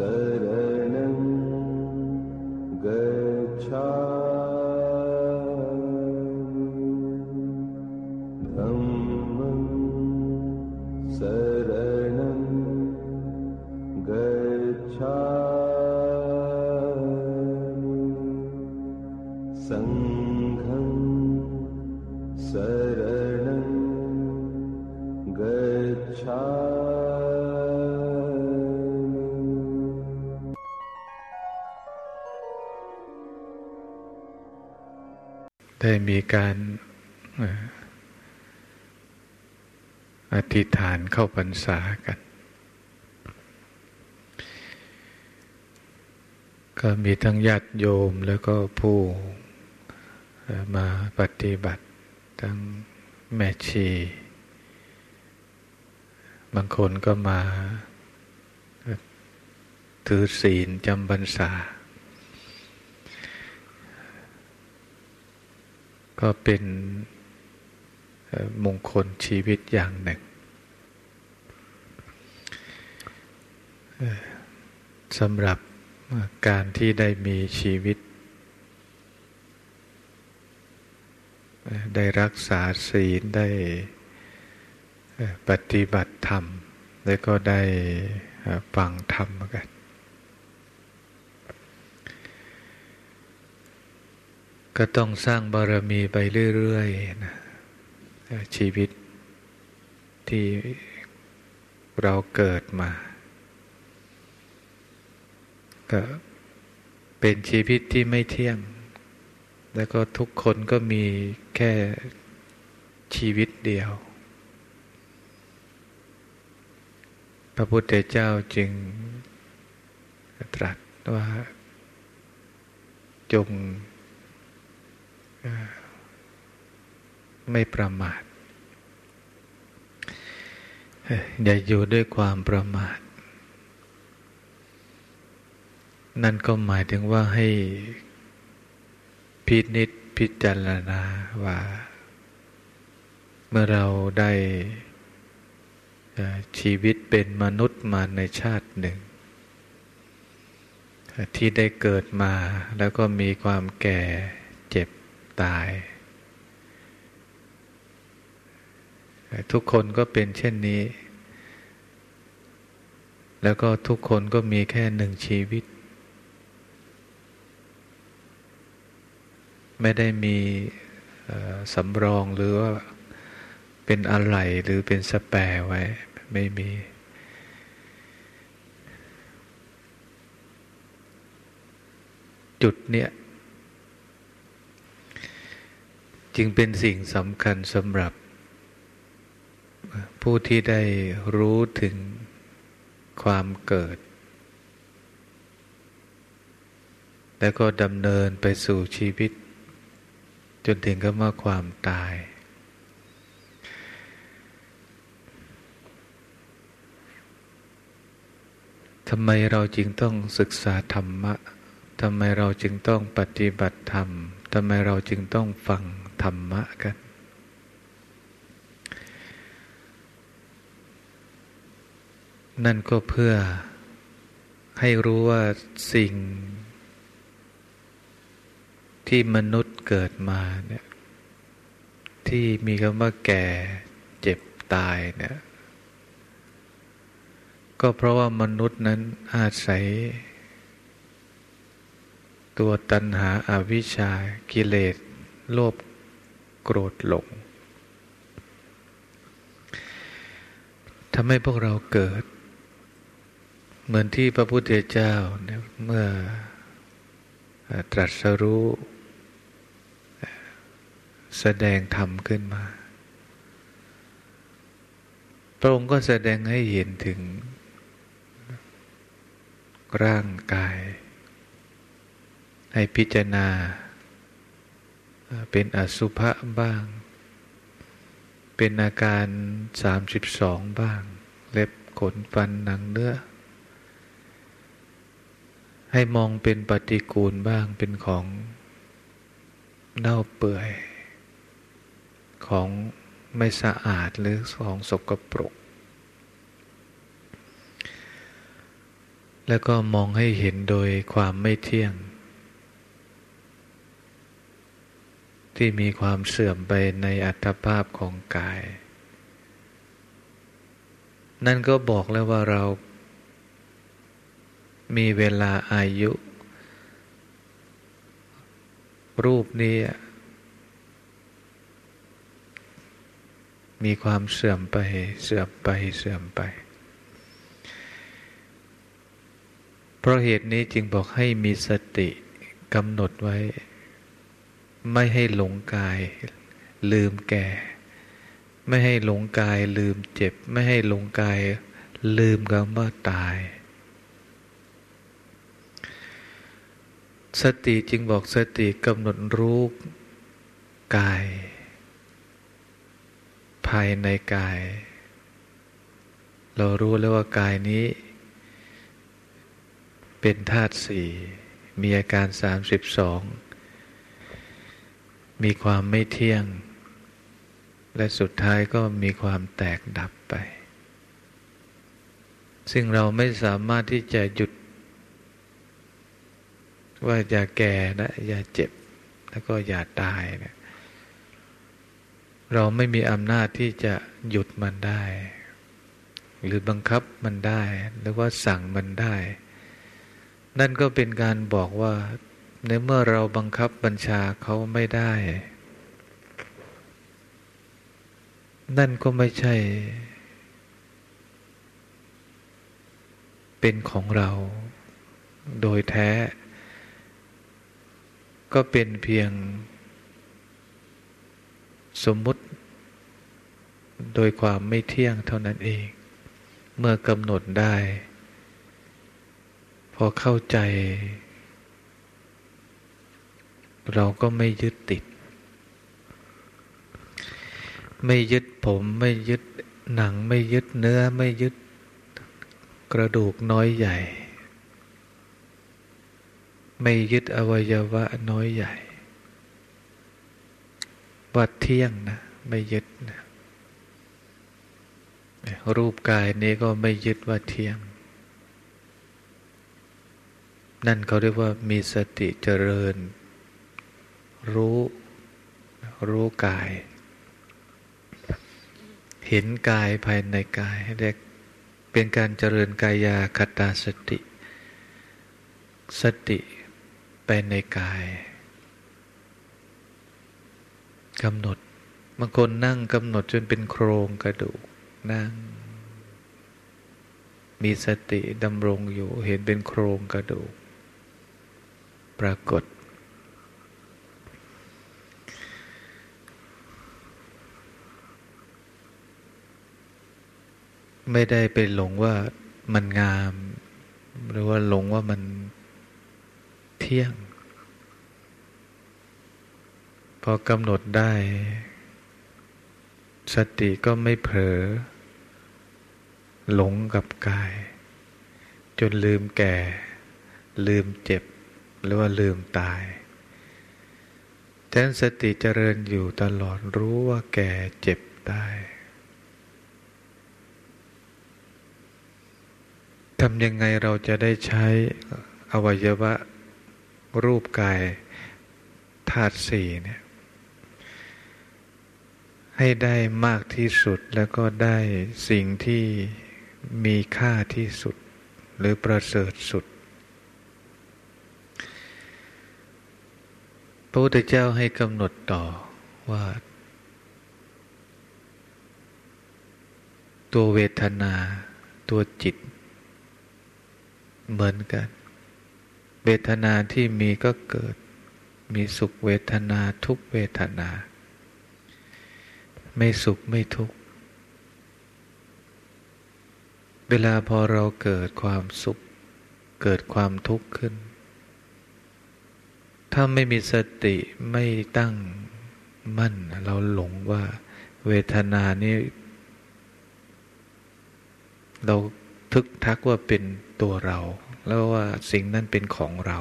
سَاءَ มีการอธิษฐานเข้าพรรษากัน ก็มีทั้งญาติโยมแล้วก็ผู้มาปฏิบัติ ทั้งแม่ชี บางคนก็มาถือศีลจำพรรษา ก็เป็นมงคลชีวิตอย่างหนึ่งสำหรับการที่ได้มีชีวิต ได้รักษาศีลได้ปฏิบัติธรรม แล้วก็ได้ฟังธรรมกัน ก็ต้องสร้างบารมีไปเรื่อยๆนะชีวิตที่เราเกิดมา ก็เป็นชีวิตที่ไม่เที่ยง แล้วก็ทุกคนก็มีแค่ชีวิตเดียว พระพุทธเจ้าจึงตรัสว่าจง ไม่ประมาทอย่าอยู่ด้วยความประมาท นั่นก็หมายถึงว่าให้พินิษพิจารณาว่า เมื่อเราได้ชีวิตเป็นมนุษย์มาในชาติหนึ่ง ที่ได้เกิดมาแล้วก็มีความแก่ ตาย ทุกคนก็เป็นเช่นนี้ แล้วก็ทุกคนก็มีแค่หนึ่งชีวิต ไม่ได้มีสำรองหรือว่าเป็นอะไรหรือเป็นสแปรไว้ ไม่มี จุดเนี้ย จึงเป็นสิ่งสำคัญสำหรับ ผู้ที่ได้รู้ถึงความเกิด แล้วก็ดำเนินไปสู่ชีวิต จนถึงกับว่าความตาย ทำไมเราจึงต้องศึกษาธรรมะทำไมเราจึงต้องปฏิบัติธรรม ทำไมเราจึงต้องฟัง ธรรมะกัน นั่นก็เพื่อให้รู้ว่าสิ่ง ที่มนุษย์เกิดมาเนี่ยที่มีคำว่าแก่เจ็บตายเนี่ยก็เพราะว่ามนุษย์นั้นอาศัย ตัวตัณหาอาวิชชากิเลส โลภ โกรธหลงทำให้พวกเราเกิด เหมือนที่พระพุทธเจ้าเนี่ยเมื่อตรัสรู้ แสดงธรรมขึ้นมา พระองค์ก็แสดงให้เห็นถึง ร่างกาย ให้พิจารณา เป็นอสุภะบ้าง เป็นอาการสามสิบสองบ้าง เล็บขนฟันหนังเนื้อ ให้มองเป็นปฏิกูลบ้างเป็นของเน่าเปื่อย ของไม่สะอาดหรือของสกปรก แล้วก็มองให้เห็นโดยความไม่เที่ยง ที่มีความเสื่อมไปในอัตภาพของกาย นั่นก็บอกแล้วว่าเรา มีเวลาอายุ รูปนี้ มีความเสื่อมไป เสื่อมไป เสื่อมไป เพราะเหตุนี้จึงบอกให้มีสติกำหนดไว้ ไม่ให้หลงกาย ลืมแก่ ไม่ให้หลงกาย ลืมเจ็บ ไม่ให้หลงกาย ลืมคำว่าตาย สติจึงบอกสติกำหนดรู้กาย ภายในกาย เรารู้แล้วว่ากายนี้ เป็นธาตุสี่มีอาการสามสิบสอง มีความไม่เที่ยง และสุดท้ายก็มีความแตกดับไป ซึ่งเราไม่สามารถที่จะหยุด ว่าอย่าแก่นะอย่าเจ็บ แล้วก็อย่าตายเนะเราไม่มีอำนาจที่จะหยุดมันได้ หรือบังคับมันได้ หรือว่าสั่งมันได้ นั่นก็เป็นการบอกว่า ในเมื่อเราบังคับบัญชาเขาไม่ได้ นั่นก็ไม่ใช่ เป็นของเรา โดยแท้ ก็เป็นเพียง สมมุติ โดยความไม่เที่ยงเท่านั้นเอง เมื่อกำหนดได้ พอเข้าใจ เราก็ไม่ยึดติด ไม่ยึดผมไม่ยึดหนังไม่ยึดเนื้อไม่ยึดกระดูกน้อยใหญ่ ไม่ยึดอวัยวะน้อยใหญ่ว่าเที่ยงนะ ไม่ยึดนะรูปกายนี้ก็ไม่ยึดว่าเที่ยง นั่นเขาเรียกว่ามีสติเจริญ รู้ รู้กาย เห็นกายภายในกายเรียกเป็นการเจริญกายาคตาสติ สติไปในกายกำหนดบางคนนั่งกำหนดจนเป็นโครงกระดูกนั่ง มีสติดำรงอยู่เห็นเป็นโครงกระดูก ปรากฏ ไม่ได้ไปหลงว่ามันงาม หรือว่าหลงว่ามันเที่ยง พอกำหนดได้ สติก็ไม่เผลอหลงกับกาย จนลืมแก่ ลืมเจ็บ หรือว่าลืมตายแทนสติเจริญอยู่ตลอดรู้ว่าแก่เจ็บตาย ทำยังไงเราจะได้ใช้อวัยวะรูปกายธาตุสี่เนี่ยให้ได้มากที่สุดแล้วก็ได้สิ่งที่มีค่าที่สุด หรือประเสริฐสุด พระพุทธเจ้าให้กำหนดต่อว่า ตัวเวทนา ตัวจิต เหมือนกัน เวทนาที่มีก็เกิด มีสุขเวทนาทุกเวทนา ไม่สุขไม่ทุกข์เวลาพอเราเกิดความสุข เกิดความทุกข์ขึ้น ถ้าไม่มีสติไม่ตั้งมั่น เราหลงว่า เวทนานี้ เรา ทึกทักว่าเป็นตัวเรา แล้วว่าสิ่งนั้นเป็นของเรา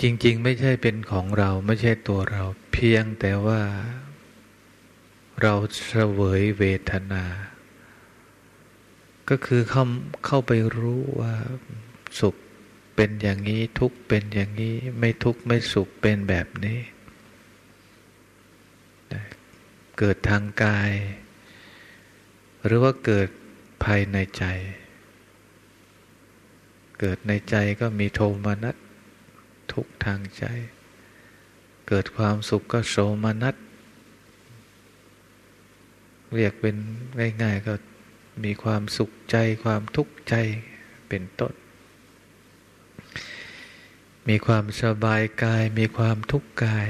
จริง ๆ ไม่ใช่เป็นของเรา ไม่ใช่ตัวเรา เพียงแต่ว่าเราเสวยเวทนา ก็คือเข้าเข้าไปรู้ว่าสุขเป็นอย่างนี้ทุกข์เป็นอย่างนี้ ไม่ทุกข์ไม่สุขเป็นแบบนี้ เกิดทางกาย หรือว่าเกิดภายในใจ เกิดในใจก็มีโทมนัสทุกทางใจ เกิดความสุขก็โสมนัสเรียกเป็นง่ายๆก็มีความสุขใจความทุกข์ใจเป็นต้น มีความสบายกาย มีความทุกข์กาย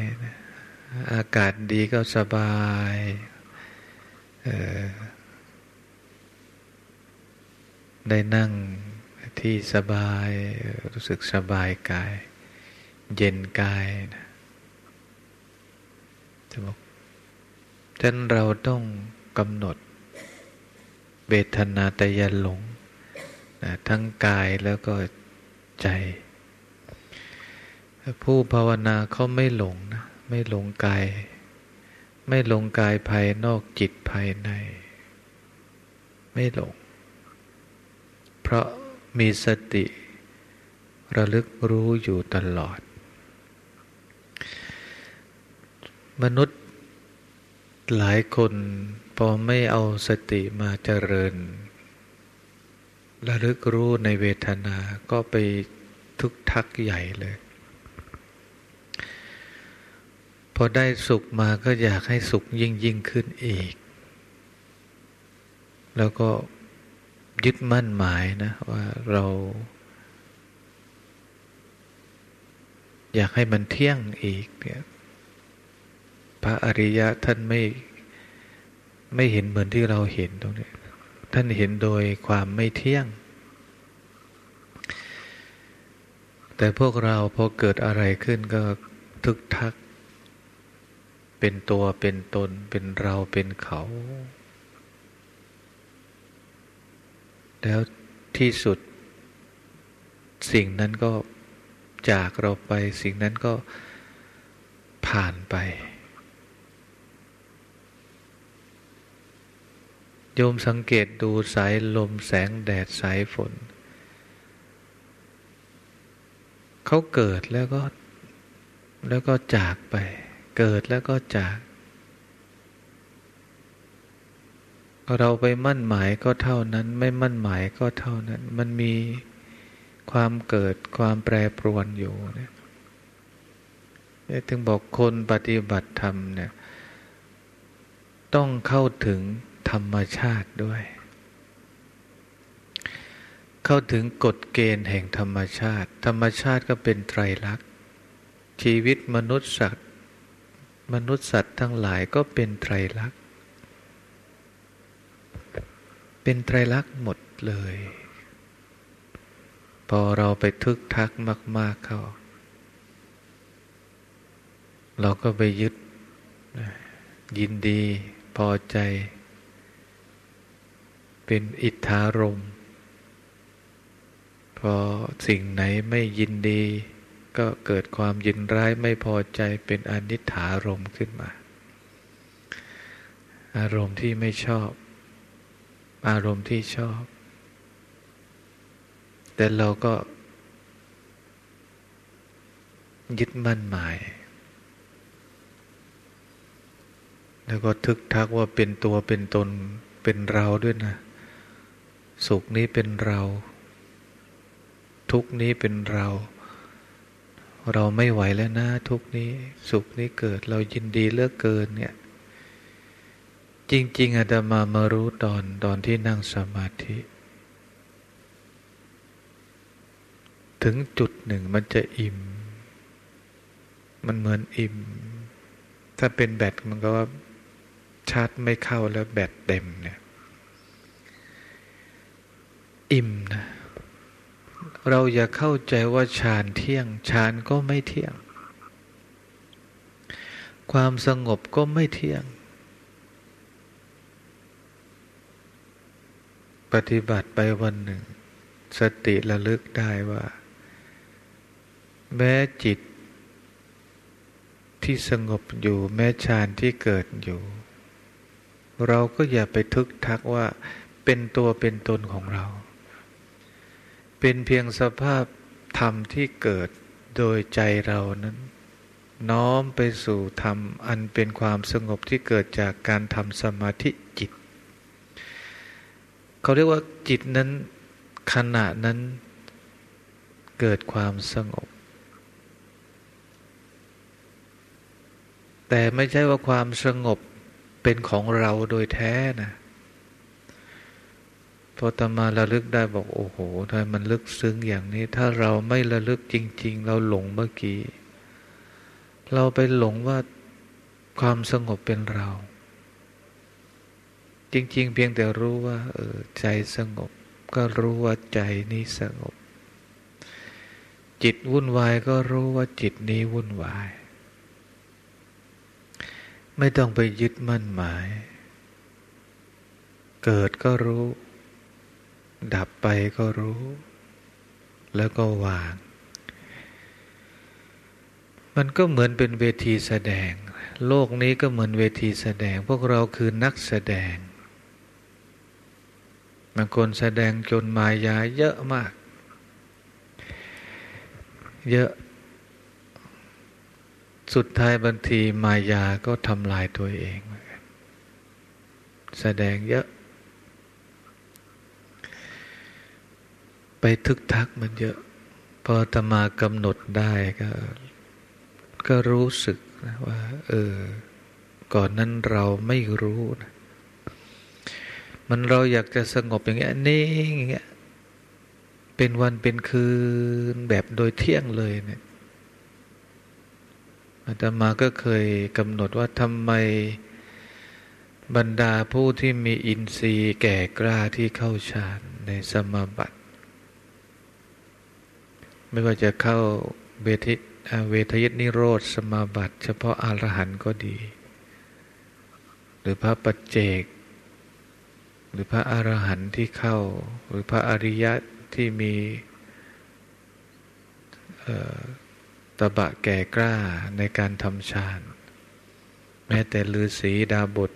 อากาศดีก็สบาย ได้นั่งที่สบายรู้สึกสบายกาย เย็นกายนะจะบอกฉะนั้นเราต้องกำหนดเวทนาตยันหลงนะทั้งกายแล้วก็ใจ ผู้ภาวนาเขาไม่หลงนะไม่หลงกาย ไม่หลงกายภายนอกจิตภายใน ไม่หลง เพราะมีสติระลึกรู้อยู่ตลอด มนุษย์หลายคนพอไม่เอาสติมาเจริญ ระลึกรู้ในเวทนาก็ไปทุกทักใหญ่เลย พอได้สุขมาก็อยากให้สุขยิ่งยิ่งขึ้นอีก แล้วก็ ยึดมั่นหมายนะ ว่าเรา อยากให้มันเที่ยงอีกเนี่ยพระอริยะท่านไม่ไม่เห็นเหมือนที่เราเห็นตรงนี้ ท่านเห็นโดยความไม่เที่ยง แต่พวกเราพอเกิดอะไรขึ้นก็ทึกทัก เป็นตัวเป็นตนเป็นเราเป็นเขา แล้วที่สุด สิ่งนั้นก็จากเราไป สิ่งนั้นก็ผ่านไป โยมสังเกตดูสายลมแสงแดดสายฝน เขาเกิดแล้วก็ แล้วก็จากไป เกิดแล้วก็จาก เราไปมั่นหมายก็เท่านั้น ไม่มั่นหมายก็เท่านั้น มันมีความเกิดความแปรปรวนอยู่เนี่ยถึงบอกคนปฏิบัติธรรมเนี่ย ต้องเข้าถึงธรรมชาติด้วย เข้าถึงกฎเกณฑ์แห่งธรรมชาติ ธรรมชาติก็เป็นไตรลักษณ์ ชีวิตมนุษย์สัตว์ มนุษย์สัตว์ทั้งหลายก็เป็นไตรลักษณ์ เป็นไตรลักษณ์หมดเลย พอเราไปทึกทักมาก ๆ เข้า เราก็ไปยึด ยินดีพอใจ เป็นอิทธารมพอสิ่งไหนไม่ยินดี ก็เกิดความยินร้ายไม่พอใจเป็นอนิถารมขึ้นมา อารมณ์ที่ไม่ชอบ อารมณ์ที่ชอบ แต่เราก็ ยึดมั่นหมาย แล้วก็ทึกทักว่าเป็นตัวเป็นตนเป็นเราด้วยนะ สุขนี้เป็นเรา ทุกนี้เป็นเรา เราไม่ไหวแล้วนะ ทุกนี้ สุขนี้เกิด เรายินดีเลือกเกินเนี่ย จริง ๆอาตมามารู้ตอนตอนที่นั่งสมาธิ ถึงจุดหนึ่งมันจะอิ่ม มันเหมือนอิ่ม ถ้าเป็นแบตมันก็ว่าชาร์จไม่เข้าแล้วแบตเต็มเนี่ย อิ่มนะ เราอย่าเข้าใจว่าฌานเที่ยงฌานก็ไม่เที่ยง ความสงบก็ไม่เที่ยง ปฏิบัติไปวันหนึ่ง สติระลึกได้ว่า แม้จิตที่สงบอยู่แม้ฌานที่เกิดอยู่ เราก็อย่าไปทึกทักว่าเป็นตัวเป็นตนของเรา เป็นเพียงสภาพธรรมที่เกิดโดยใจเรานั้น น้อมไปสู่ธรรมอันเป็นความสงบที่เกิดจากการทำสมาธิ เขาเรียกว่าจิตนั้นขณะนั้นเกิดความสงบ แต่ไม่ใช่ว่าความสงบเป็นของเราโดยแท้นะพอตมาระลึกได้บอกโอ้โหทำไมมันลึกซึ้งอย่างนี้ ถ้าเราไม่ระลึกจริง ๆ เราหลงเมื่อกี้ เราไปหลงว่าความสงบเป็นเรา จริง ๆ เพียงแต่รู้ว่า เออใจสงบ ก็รู้ว่าใจนี้สงบ จิตวุ่นวายก็รู้ว่าจิตนี้วุ่นวาย ไม่ต้องไปยึดมั่นหมาย เกิดก็รู้ ดับไปก็รู้ แล้วก็วาง มันก็เหมือนเป็นเวทีแสดงโลกนี้ก็เหมือนเวทีแสดง พวกเราคือนักแสดง บางคนแสดงจนมายาเยอะมาก เยอะ สุดท้ายบางทีมายาก็ทำลายตัวเอง แสดงเยอะ ไปทึกทักมันเยอะ พอตมากำหนดได้ก็ ก็รู้สึกนะว่า เออ ก่อนนั้นเราไม่รู้นะ มันเราอยากจะสงบอย่างเงี้ยนิ่งอย่างเงี้ยเป็นวันเป็นคืนแบบโดยเที่ยงเลยเนี่ยอาตมาก็เคยกำหนดว่าทำไมบรรดาผู้ที่มีอินทรีย์แก่กล้าที่เข้าฌานในสมาบัติ ไม่ว่าจะเข้าเวทิเวทยิตนิโรธสมาบัติ เฉพาะอรหันต์ก็ดี หรือพระปัจเจก รือพระอรหันต์ที่เข้า หรือพระอริยะที่มีตบะแก่กล้าในการทำฌาน แม้แต่ฤาษีดาบท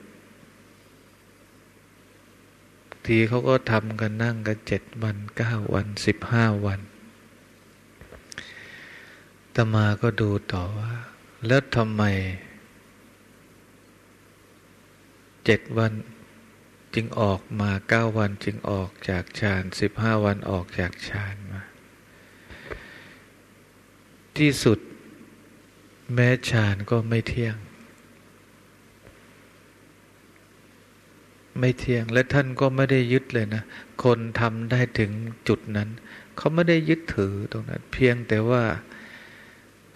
ทีเขาก็ทำกันนั่งกันเจ็ดวันเก้าวันสิบห้าวันตมาก็ดูต่อว่า แล้วทำไมเจ็ดวัน จึงออกมาเก้าวันจึงออกจากฌานสิบห้าวันออกจากฌานมา ที่สุดแม้ฌานก็ไม่เที่ยง ไม่เที่ยงและท่านก็ไม่ได้ยึดเลยนะ คนทำได้ถึงจุดนั้น เขาไม่ได้ยึดถือตรงนั้น เพียงแต่ว่า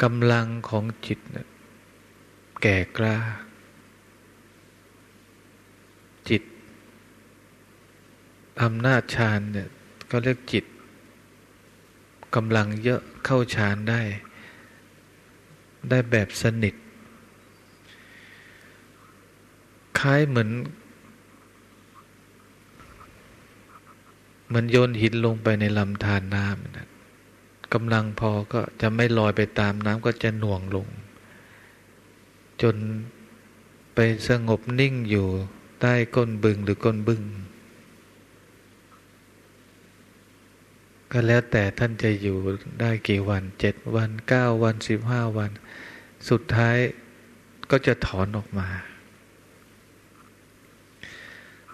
กำลังของจิตแก่กล้า จิต อำนาจฌานเนี่ยก็เรียกจิตกำลังเยอะเข้าฌานได้ ได้แบบสนิท คล้ายเหมือน เหมือนโยนหินลงไปในลำธารน้ำนะกำลังพอก็จะไม่ลอยไปตามน้ำก็จะหน่วงลง จนไปสงบนิ่งอยู่ใต้ก้นบึงหรือก้นบึง ก็แล้วแต่ท่านจะอยู่ได้กี่วันเจ็ดวันเก้าวันสิบห้าวัน สุดท้ายก็จะถอนออกมา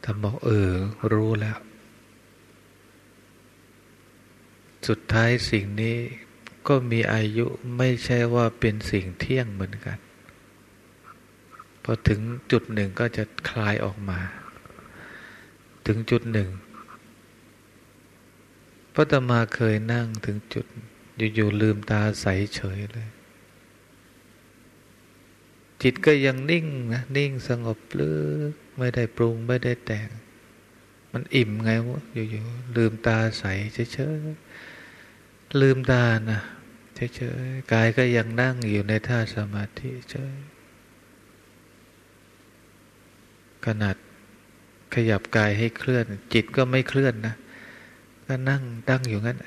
ท่านบอกเออ รู้แล้ว สุดท้ายสิ่งนี้ก็มีอายุไม่ใช่ว่าเป็นสิ่งเที่ยงเหมือนกัน พอถึงจุดหนึ่งก็จะคลายออกมา ถึงจุดหนึ่ง พระตมาเคยนั่งถึงจุด อยู่ๆลืมตาใสเฉยเลย จิตก็ยังนิ่งนะนิ่งสงบลึกไม่ได้ปรุงไม่ได้แต่ง มันอิ่มไงวะอยู่ๆลืมตาใสเฉยๆลืมตานะเฉยๆกายก็ยังนั่งอยู่ในท่าสมาธิเฉยขนาดขยับกายให้เคลื่อน จิตก็ไม่เคลื่อนนะ ก็นั่งตั้งอยู่งั้น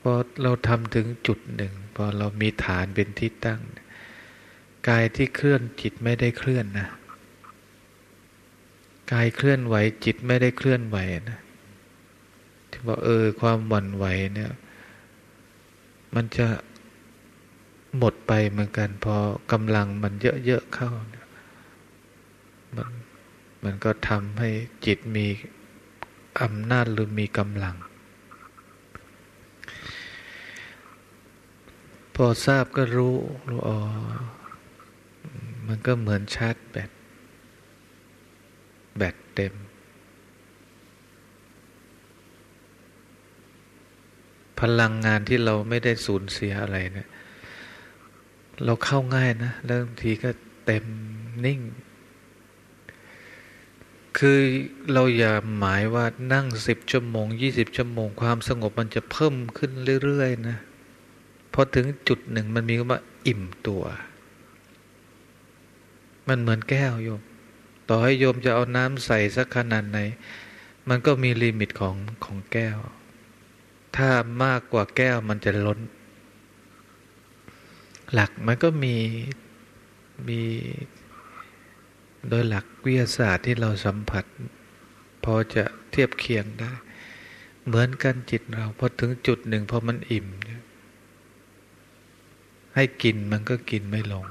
พอเราทำถึงจุดหนึ่งพอเรามีฐานเป็นที่ตั้ง กายที่เคลื่อนจิตไม่ได้เคลื่อนนะกายเคลื่อนไหวจิตไม่ได้เคลื่อนไหวนะที่บอกเออความหวั่นไหวเนี่ย มันจะหมดไปเหมือนกัน พอกำลังมันเยอะๆเข้า มันมันก็ทำให้จิตมี อำนาจหรือมีกำลัง พอทราบก็รู้รู้อ๋อมันก็เหมือนชาร์จแบตแบตเต็ม พลังงานที่เราไม่ได้สูญเสียอะไรเนี่ยเราเข้าง่ายนะแล้วบางทีก็เต็มนิ่ง คือเราอย่าหมายว่านั่งสิบชั่วโมงยี่สิบชั่วโมงความสงบมันจะเพิ่มขึ้นเรื่อยๆนะพอถึงจุดหนึ่งมันมีคำว่าอิ่มตัว มันเหมือนแก้วโยม ต่อให้โยมจะเอาน้ำใส่สักขนาดไหน มันก็มีลิมิตของของแก้ว ถ้ามากกว่าแก้วมันจะล้น หลักมันก็มีมี โดยหลักวิทยาศาสตร์ที่เราสัมผัส พอจะเทียบเคียงได้ เหมือนกันจิตเราพอถึงจุดหนึ่งพอมันอิ่ม ให้กินมันก็กินไม่ลง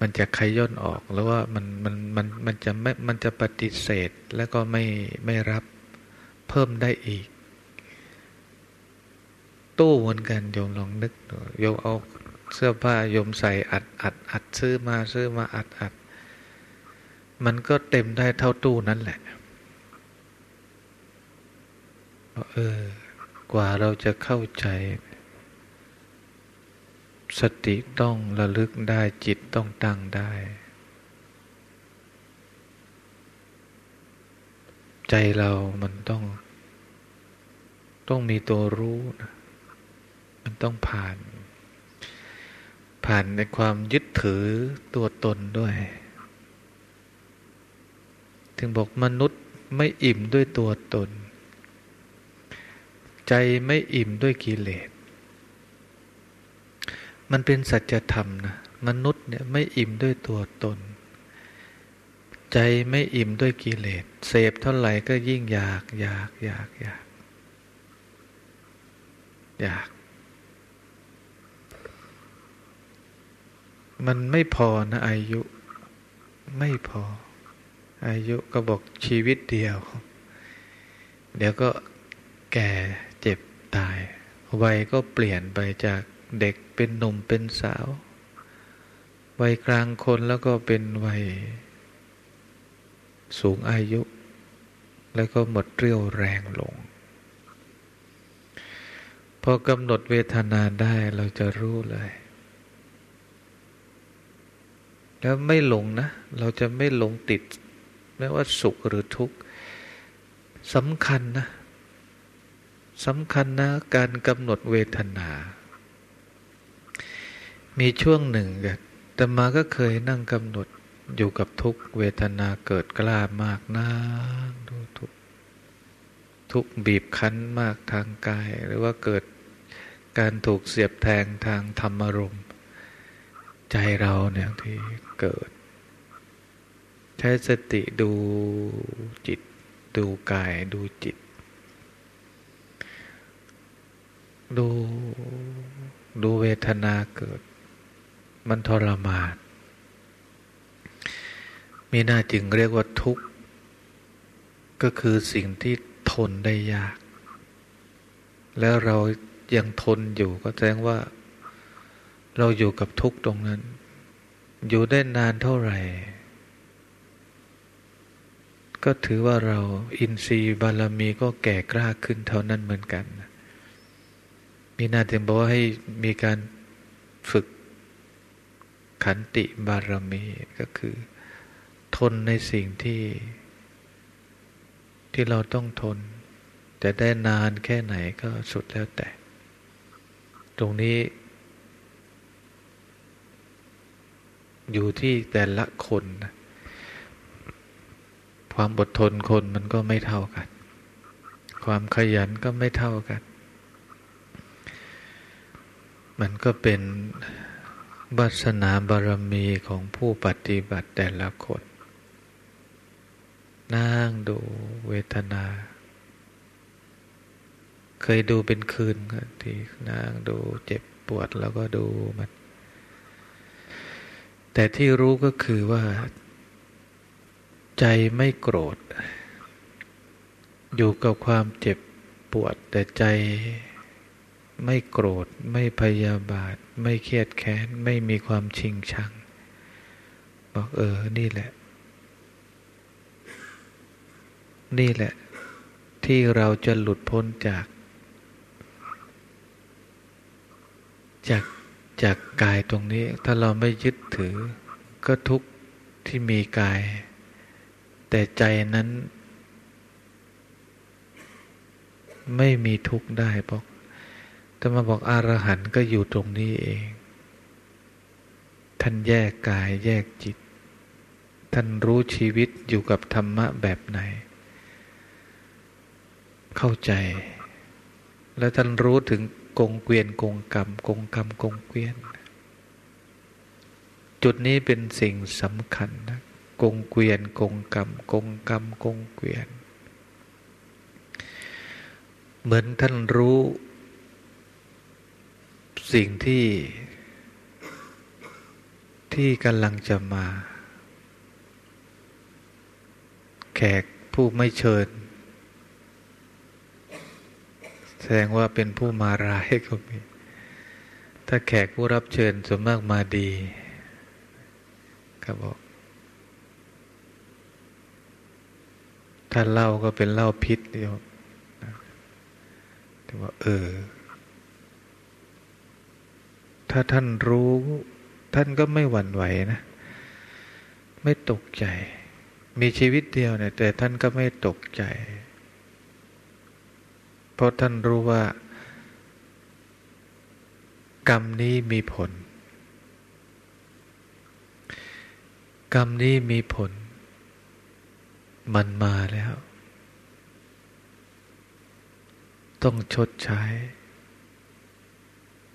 มันจะขย่นออกแล้วว่ามันมันมันมันจะไม่มันจะปฏิเสธแล้วก็ไม่ไม่รับเพิ่มได้อีก ตู้เหมือนกันโยมลองนึกโยมเอาเสื้อผ้าโยมใส่อัดอัดอัดซื้อมาซื้อมาอัดอัด มันก็เต็มได้เท่าตู้นั้นแหละ เออ กว่าเราจะเข้าใจ สติต้องระลึกได้จิตต้องตั้งได้ ใจเรามันต้อง ต้องมีตัวรู้นะมันต้องผ่าน ผ่านในความยึดถือตัวตนด้วย ถึงบอกมนุษย์ไม่อิ่มด้วยตัวตน ใจไม่อิ่มด้วยกิเลส มันเป็นสัจธรรมนะมนุษย์เนี่ยไม่อิ่มด้วยตัวตน ใจไม่อิ่มด้วยกิเลสเสพเท่าไหร่ก็ยิ่งอยากอยากอยากอยากอยาก มันไม่พอนะอายุ ไม่พอ อายุก็บอกชีวิตเดียว เดี๋ยวก็แก่เจ็บตาย วัยก็เปลี่ยนไปจากเด็กเป็นหนุ่มเป็นสาว วัยกลางคนแล้วก็เป็นวัยสูงอายุ แล้วก็หมดเรี่ยวแรงลง พอกำหนดเวทนาได้เราจะรู้เลย แล้วไม่หลงนะ เราจะไม่หลงติด ไม่ว่าสุขหรือทุกข์สำคัญนะสำคัญนะการกำหนดเวทนา มีช่วงหนึ่งกันแต่มาก็เคยนั่งกำหนดอยู่กับทุกเวทนาเกิดกล้ามากนาดูทุกทุกบีบคั้นมากทางกาย หรือว่าเกิดการถูกเสียบแทงทางธรรมารมณ์ ใจเราเนี่ยที่เกิด ใช้สติดูจิต ดูกายดูจิต ดูดูเวทนาเกิด มันทรมานมีน่าจึงเรียกว่าทุกข์ ก็คือสิ่งที่ทนได้ยาก แล้วเรายังทนอยู่ก็แสดงว่า เราอยู่กับทุกข์ตรงนั้น อยู่ได้นานเท่าไหร่ ก็ถือว่าเราอินทรีย์บารมีก็แก่กล้าขึ้นเท่านั้นเหมือนกัน มีนาจึงบอกว่าให้มีการฝึกขันติบารมีก็คือ ทนในสิ่งที่ ที่เราต้องทน จะได้นานแค่ไหนก็สุดแล้วแต่ ตรงนี้ อยู่ที่แต่ละคนนะ ความอดทนคนมันก็ไม่เท่ากัน ความขยันก็ไม่เท่ากัน มันก็เป็นบัสนาบารมีของผู้ปฏิบัติแต่ละคน นั่งดูเวทนา เคยดูเป็นคืนกันที่นั่งดูเจ็บปวดแล้วก็ดูมัน แต่ที่รู้ก็คือว่า ใจไม่โกรธ อยู่กับความเจ็บปวดแต่ใจไม่โกรธ ไม่พยาบาท ไม่เครียดแค้น ไม่มีความชิงชัง บอกเออ นี่แหละ นี่แหละ ที่เราจะหลุดพ้นจาก จากจากกายตรงนี้ ถ้าเราไม่ยึดถือ ก็ทุกที่มีกาย แต่ใจนั้น ไม่มีทุกข์ได้บอกแต่มาบอกอรหันต์ก็อยู่ตรงนี้เอง ท่านแยกกายแยกจิต ท่านรู้ชีวิตอยู่กับธรรมะแบบไหน เข้าใจ แล้วท่านรู้ถึงกงเกวียนกงกรรมกงกรรมกงเกวียน จุดนี้เป็นสิ่งสำคัญนะ กงเกวียนกงกรรมกงกรรมกงเกวียน เหมือนท่านรู้ สิ่งที่ ที่กำลังจะมา แขกผู้ไม่เชิญ แสดงว่าเป็นผู้มาร้ายก็มีถ้าแขกผู้รับเชิญส่วนมากมาดีก็บอก ถ้าเล่าก็เป็นเล่าพิษเดียวแต่ว่า เออ ถ้าท่านรู้ ท่านก็ไม่หวั่นไหวนะ ไม่ตกใจ มีชีวิตเดียวเนี่ย แต่ท่านก็ไม่ตกใจ เพราะท่านรู้ว่า กรรมนี้มีผล กรรมนี้มีผล มันมาแล้ว ต้องชดใช้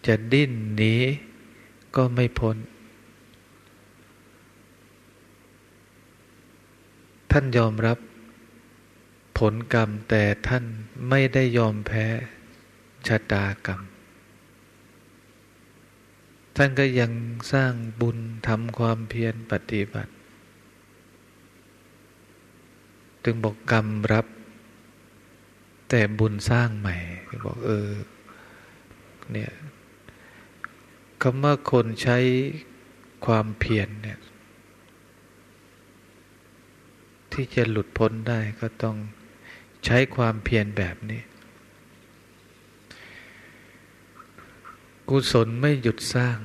จะดิ้นหนีก็ไม่พ้น ท่านยอมรับผลกรรมแต่ท่านไม่ได้ยอมแพ้ชะตากรรม ท่านก็ยังสร้างบุญทำความเพียรปฏิบัติ ถึงบอกกรรมรับ แต่บุญสร้างใหม่บอกเออเนี่ยคำว่าคนใช้ความเพียรเนี่ย ที่จะหลุดพ้นได้ก็ต้องใช้ความเพียรแบบนี้ กุศลไม่หยุดสร้าง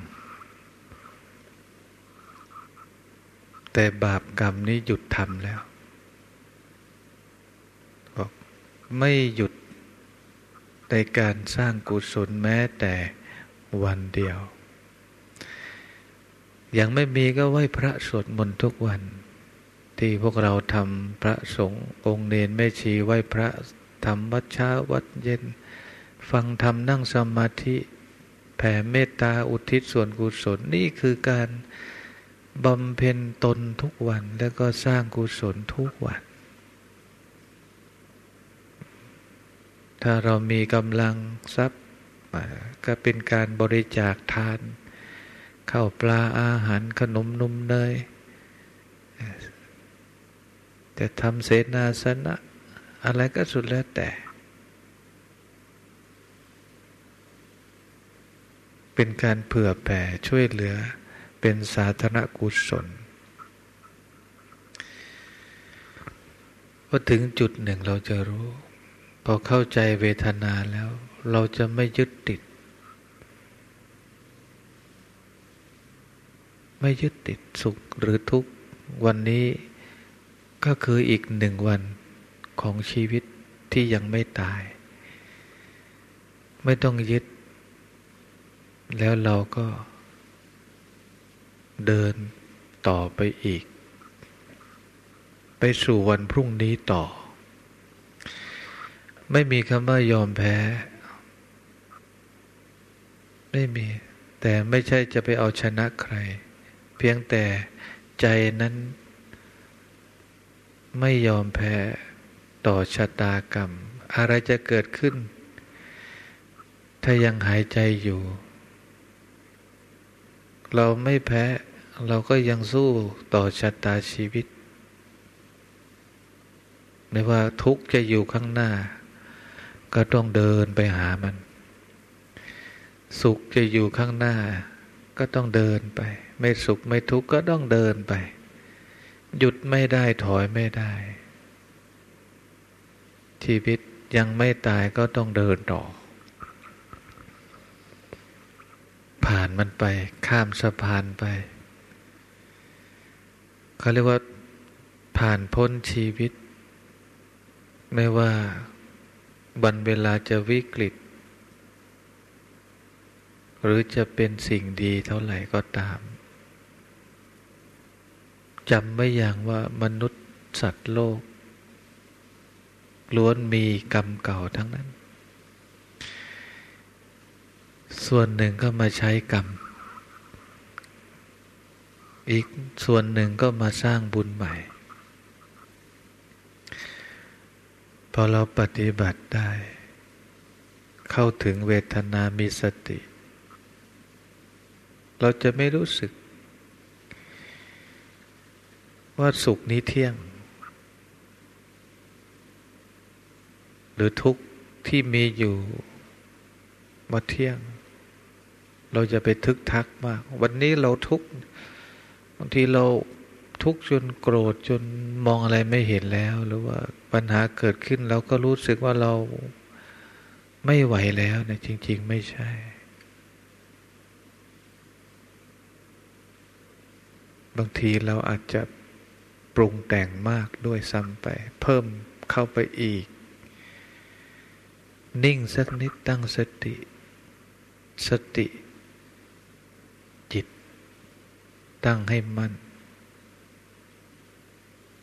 แต่บาปกรรมนี้หยุดทำแล้วบอก ไม่หยุดในการสร้างกุศลแม้แต่วันเดียว ยังไม่มีก็ไหว้พระสวดมนต์ทุกวัน ที่พวกเราทำพระสงฆ์องค์เนนแม่ชีไหว้พระทำวัดเช้าวัดเย็น ฟังธรรมนั่งสมาธิแผ่เมตตาอุทิศส่วนกุศลนี่คือการบำเพ็ญตนทุกวันแล้วก็สร้างกุศลทุกวัน ถ้าเรามีกำลังทรัพย์ก็เป็นการบริจาคทานข้าวปลาอาหารขนมนมเนยจะทำเสนาสนะ อะไรก็สุดแล้วแต่ เป็นการเผื่อแผ่ช่วยเหลือเป็นสาธารณกุศลพอถึงจุดหนึ่งเราจะรู้ อเข้าใจเวทนาแล้ว เราจะไม่ยึดติด ไม่ยึดติดสุขหรือทุกข์วันนี้ก็คืออีกหนึ่งวันของชีวิตที่ยังไม่ตาย ไม่ต้องยึด แล้วเราก็เดินต่อไปอีก ไปสู่วันพรุ่งนี้ต่อ ไม่มีคำว่ายอมแพ้ ไม่มี แต่ไม่ใช่จะไปเอาชนะใคร เพียงแต่ใจนั้น ไม่ยอมแพ้ต่อชะตากรรม อะไรจะเกิดขึ้น ถ้ายังหายใจอยู่ เราไม่แพ้ เราก็ยังสู้ต่อชะตาชีวิตไม่ว่าทุกข์จะอยู่ข้างหน้า ก็ต้องเดินไปหามัน สุขจะอยู่ข้างหน้า ก็ต้องเดินไป ไม่สุขไม่ทุกข์ก็ต้องเดินไป หยุดไม่ได้ถอยไม่ได้ ชีวิตยังไม่ตายก็ต้องเดินต่อ ผ่านมันไป ข้ามสะพานไปเขาเรียกว่าผ่านพ้นชีวิต ไม่ว่า วันเวลาจะวิกฤต หรือจะเป็นสิ่งดีเท่าไหร่ก็ตามจำไว้อย่างว่ามนุษย์สัตว์โลก ล้วนมีกรรมเก่าทั้งนั้น ส่วนหนึ่งก็มาใช้กรรม อีกส่วนหนึ่งก็มาสร้างบุญใหม่ พอเราปฏิบัติได้ เข้าถึงเวทนามีสติ เราจะไม่รู้สึก ว่าสุขนี้เที่ยง หรือทุกข์ที่มีอยู่มาเที่ยง เราจะไปทึกทักมาก วันนี้เราทุกข์บางทีเรา ทุกข์จนโกรธจนมองอะไรไม่เห็นแล้ว หรือว่าปัญหาเกิดขึ้นเราก็รู้สึกว่าเราไม่ไหวแล้วนะจริง ๆ ไม่ใช่ บางทีเราอาจจะปรุงแต่งมากด้วยซ้ำไป เพิ่มเข้าไปอีก นิ่งสักนิดตั้งสติ สติ จิต ตั้งให้มั่น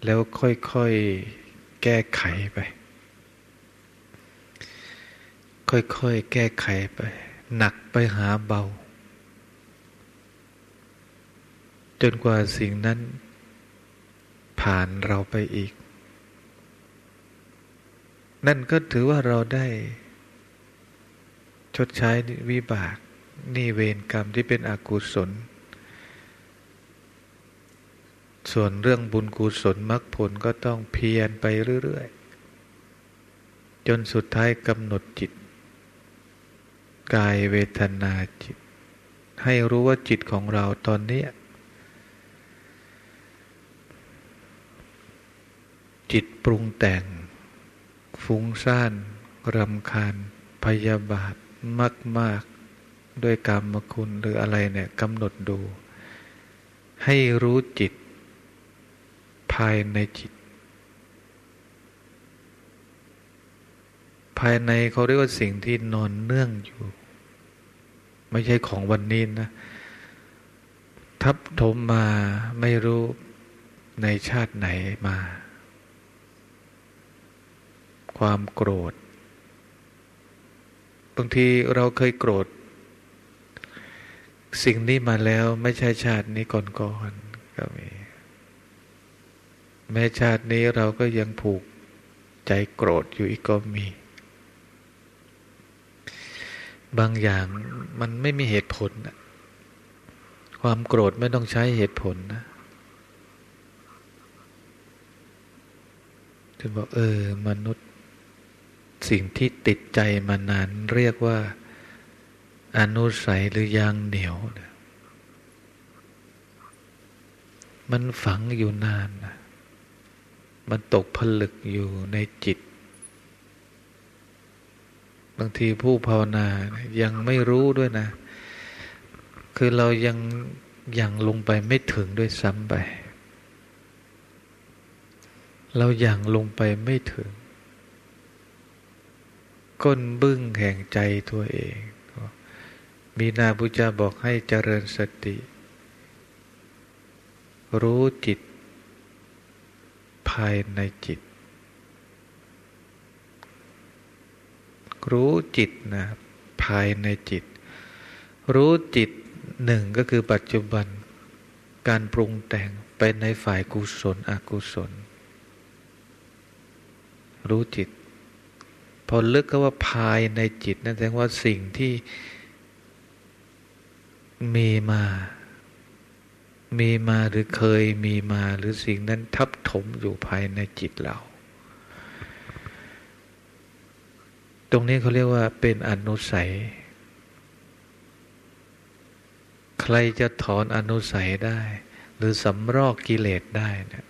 แล้วค่อยๆแก้ไขไป ค่อยๆแก้ไขไป หนักไปหาเบา จนกว่าสิ่งนั้น ผ่านเราไปอีก นั่นก็ถือว่าเราได้ ชดใช้วิบาก นี่เวรกรรมที่เป็นอกุศล ส่วนเรื่องบุญกุศลมรรคผลก็ต้องเพียรไปเรื่อยๆ จนสุดท้ายกำหนดจิต กายเวทนาจิต ให้รู้ว่าจิตของเราตอนนี้ จิตปรุงแต่ง ฟุ้งซ่านรำคาญ พยาบาทมากมากด้วยกรรมคุณหรืออะไรเนี่ยกำหนดดู ให้รู้จิต ภายในจิต ภายในเขาเรียกว่าสิ่งที่นอนเนื่องอยู่ ไม่ใช่ของวันนี้นะ ทับถมมาไม่รู้ในชาติไหนมา ความโกรธ บางทีเราเคยโกรธ สิ่งนี้มาแล้วไม่ใช่ชาตินี้ก่อนๆก็มี แม้ชาตินี้เราก็ยังผูกใจโกรธอยู่อีกก็มี บางอย่างมันไม่มีเหตุผลความโกรธไม่ต้องใช้เหตุผลนะจะบอกเออ มนุษย์สิ่งที่ติดใจมานานเรียกว่า อนุสัยหรือยางเหนียว มันฝังอยู่นานนะ มันตกผลึกอยู่ในจิต บางทีผู้ภาวนายังไม่รู้ด้วยนะ คือเรายังยังลงไปไม่ถึงด้วยซ้ำไป เรายังลงไปไม่ถึง ก้นบึ้งแห่งใจตัวเอง มีนาพุจาบอกให้เจริญสติ รู้จิต ภายในจิต รู้จิตนะภายในจิต รู้จิตหนึ่งก็คือปัจจุบันการปรุงแต่งไปในฝ่ายกุศลอกุศล รู้จิต พอลึกก็ว่าภายในจิตนั่นแสดงว่าสิ่งที่มีมา มีมาหรือเคยมีมาหรือสิ่งนั้นทับถมอยู่ภายในจิตเรา ตรงนี้เขาเรียกว่าเป็นอนุสัย ใครจะถอนอนุสัยได้ หรือสำรอกกิเลสได้นะ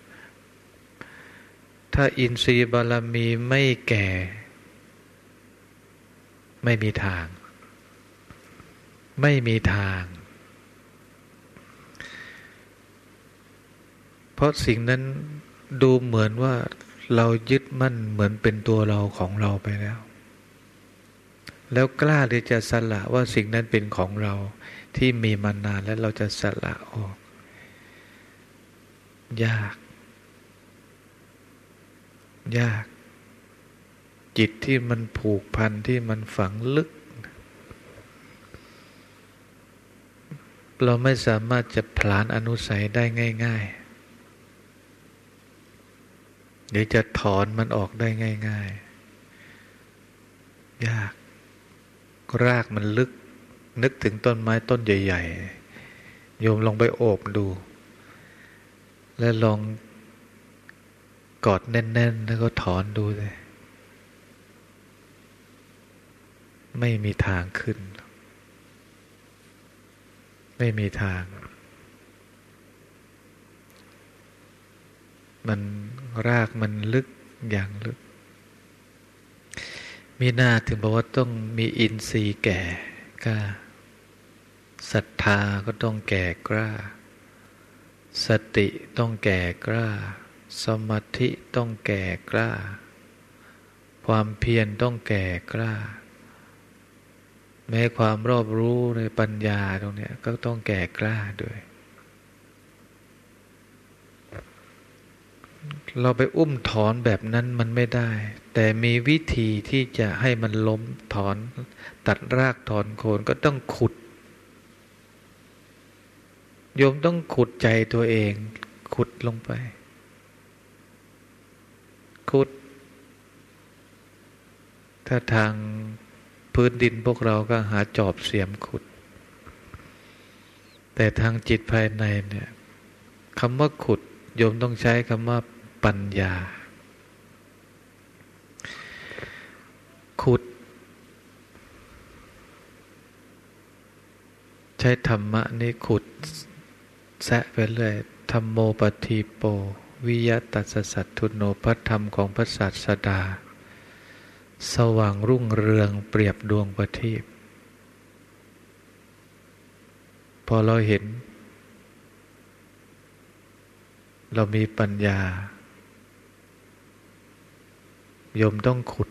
ถ้าอินทรีย์บารมีไม่แก่ ไม่มีทาง ไม่มีทาง เพราะสิ่งนั้นดูเหมือนว่าเรายึดมั่นเหมือนเป็นตัวเราของเราไปแล้ว แล้วกล้าที่จะสละว่าสิ่งนั้นเป็นของเราที่มีมานานแล้วเราจะสละออก ยาก ยาก จิตที่มันผูกพันที่มันฝังลึก เราไม่สามารถจะผลานอนุสัยได้ง่าย ๆ หรือจะถอนมันออกได้ง่าย ๆ ยากรากมันลึก นึกถึงต้นไม้ต้นใหญ่ ๆ โยมลองไปโอบดู แล้วลองกอดแน่น ๆ แล้วก็ถอนดูเลยไม่มีทางขึ้น ไม่มีทาง มัน รากมันลึกอย่างลึก มีหน้าถึงบอกว่าต้องมีอินทรีย์แก่กล้าศรัทธาก็ต้องแก่กล้า สติต้องแก่กล้า สมาธิต้องแก่กล้า ความเพียรต้องแก่กล้า แม้ความรอบรู้ในปัญญาตรงนี้ก็ต้องแก่กล้าด้วย เราไปอุ้มถอนแบบนั้นมันไม่ได้ แต่มีวิธีที่จะให้มันล้มถอน ตัดรากถอนโคนก็ต้องขุด โยมต้องขุดใจตัวเอง ขุดลงไป ขุด ถ้าทางพื้นดินพวกเราก็หาจอบเสียมขุด แต่ทางจิตภายในเนี่ยคำว่าขุด โยมต้องใช้คำว่า ปัญญา ขุด ใช้ธรรมะนี่ขุดแซะไปเลยธรรมโมปฏิโป วิยตัสสัตทุโนพระธรรมของพระศาสดา สว่างรุ่งเรืองเปรียบดวงประทีปพอเราเห็น เรามีปัญญา โยมต้องขุด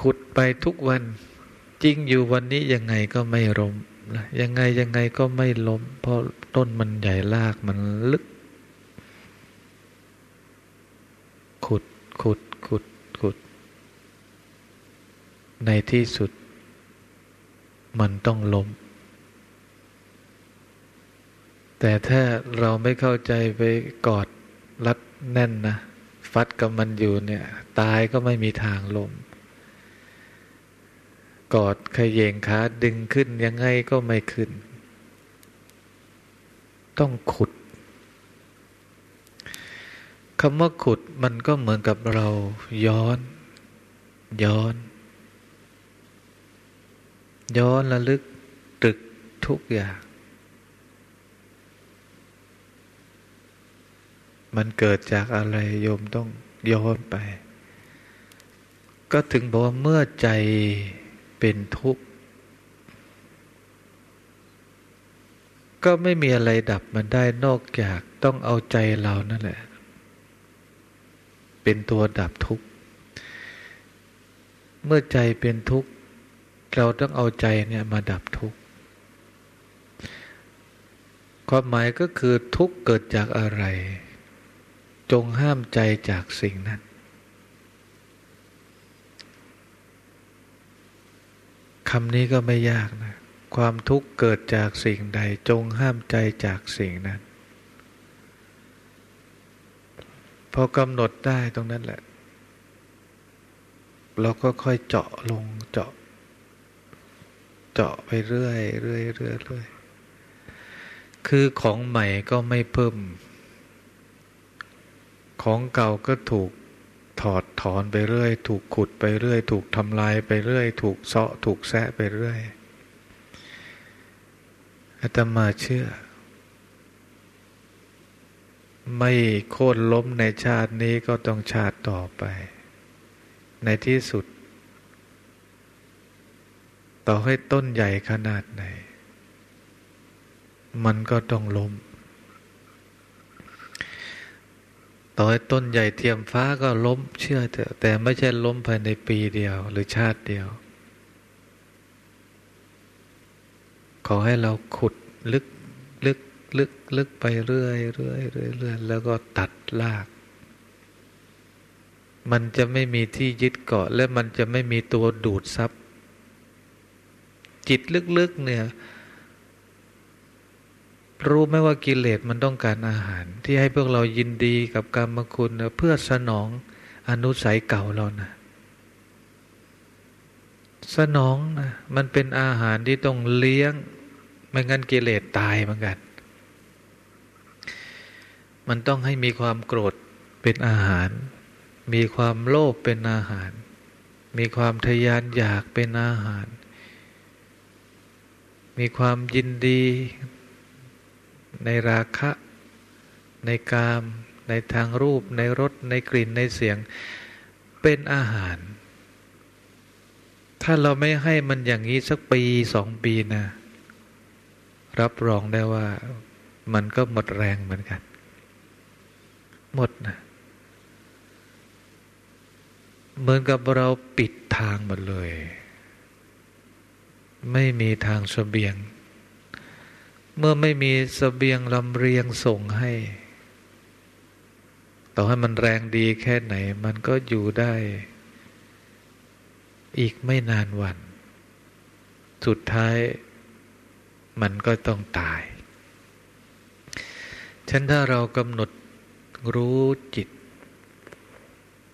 ขุดไปทุกวัน จริงอยู่วันนี้ยังไงก็ไม่ล้มยังไงยังไงก็ไม่ล้ม เพราะต้นมันใหญ่ลากมันลึก ขุดขุดขุดขุด ในที่สุด มันต้องล้ม แต่ถ้าเราไม่เข้าใจไปกอดรัดแน่นนะ ฟัดกับมันอยู่เนี่ย ตายก็ไม่มีทางลมกอดขยเยงขาดึงขึ้นยังไงก็ไม่ขึ้น ต้องขุดคำว่าขุดมันก็เหมือนกับเราย้อน ย้อน ย้อนระลึกตรึกทุกอย่าง มันเกิดจากอะไรโยมต้องย้อนไป ก็ถึงบอกว่าเมื่อใจเป็นทุกข์ ก็ไม่มีอะไรดับมันได้นอกจากต้องเอาใจเรานั่นแหละ เป็นตัวดับทุกข์ เมื่อใจเป็นทุกข์ เราต้องเอาใจเนี่ยมาดับทุกข์ความหมายก็คือทุกข์เกิดจากอะไร จงห้ามใจจากสิ่งนั้น คำนี้ก็ไม่ยากนะ ความทุกข์เกิดจากสิ่งใด จงห้ามใจจากสิ่งนั้น พอกำหนดได้ตรงนั้นแหละ เราก็ค่อยเจาะลงเจาะ เจาะไปเรื่อยเรื่อยเรื่อยเรื่อยคือของใหม่ก็ไม่เพิ่ม ของเก่าก็ถูกถอดถอนไปเรื่อย ถูกขุดไปเรื่อย ถูกทำลายไปเรื่อย ถูกเซาะถูกแซะไปเรื่อยอาตมาเชื่อ ไม่โค่นล้มในชาตินี้ก็ต้องชาติต่อไป ในที่สุด ต่อให้ต้นใหญ่ขนาดไหน มันก็ต้องล้ม ต่อให้ต้นใหญ่เทียมฟ้าก็ล้มเชื่อเถอะ แต่ไม่ใช่ล้มภายในปีเดียว หรือชาติเดียว ขอให้เราขุดลึกลึกลึกลึกไปเรื่อยเรื่อยเรื่อยเรื่อยแล้วก็ตัดลาก มันจะไม่มีที่ยึดเกาะ และมันจะไม่มีตัวดูดซับจิตลึกๆเนี่ย รู้ไหมว่ากิเลสมันต้องการอาหาร ที่ให้พวกเรายินดีกับกรรมคุณเพื่อสนองอนุสัยเก่าเรานะสนองนะมันเป็นอาหารที่ต้องเลี้ยง ไม่งั้นกิเลสตายเหมือนกัน มันต้องให้มีความโกรธเป็นอาหาร มีความโลภเป็นอาหาร มีความทยานอยากเป็นอาหาร มีความยินดี ในราคะ ในกาม ในทางรูป ในรส ในกลิ่นในเสียง เป็นอาหาร ถ้าเราไม่ให้มันอย่างนี้สักปีสองปีนะ รับรองได้ว่ามันก็หมดแรงเหมือนกัน หมดนะเหมือนกับเราปิดทางหมดเลย ไม่มีทางสเสบียง เมื่อไม่มีสเสบียงลำเรียงส่งให้ ต่อให้มันแรงดีแค่ไหน มันก็อยู่ได้ อีกไม่นานวัน สุดท้ายมันก็ต้องตาย ฉันถ้าเรากำหนดรู้จิต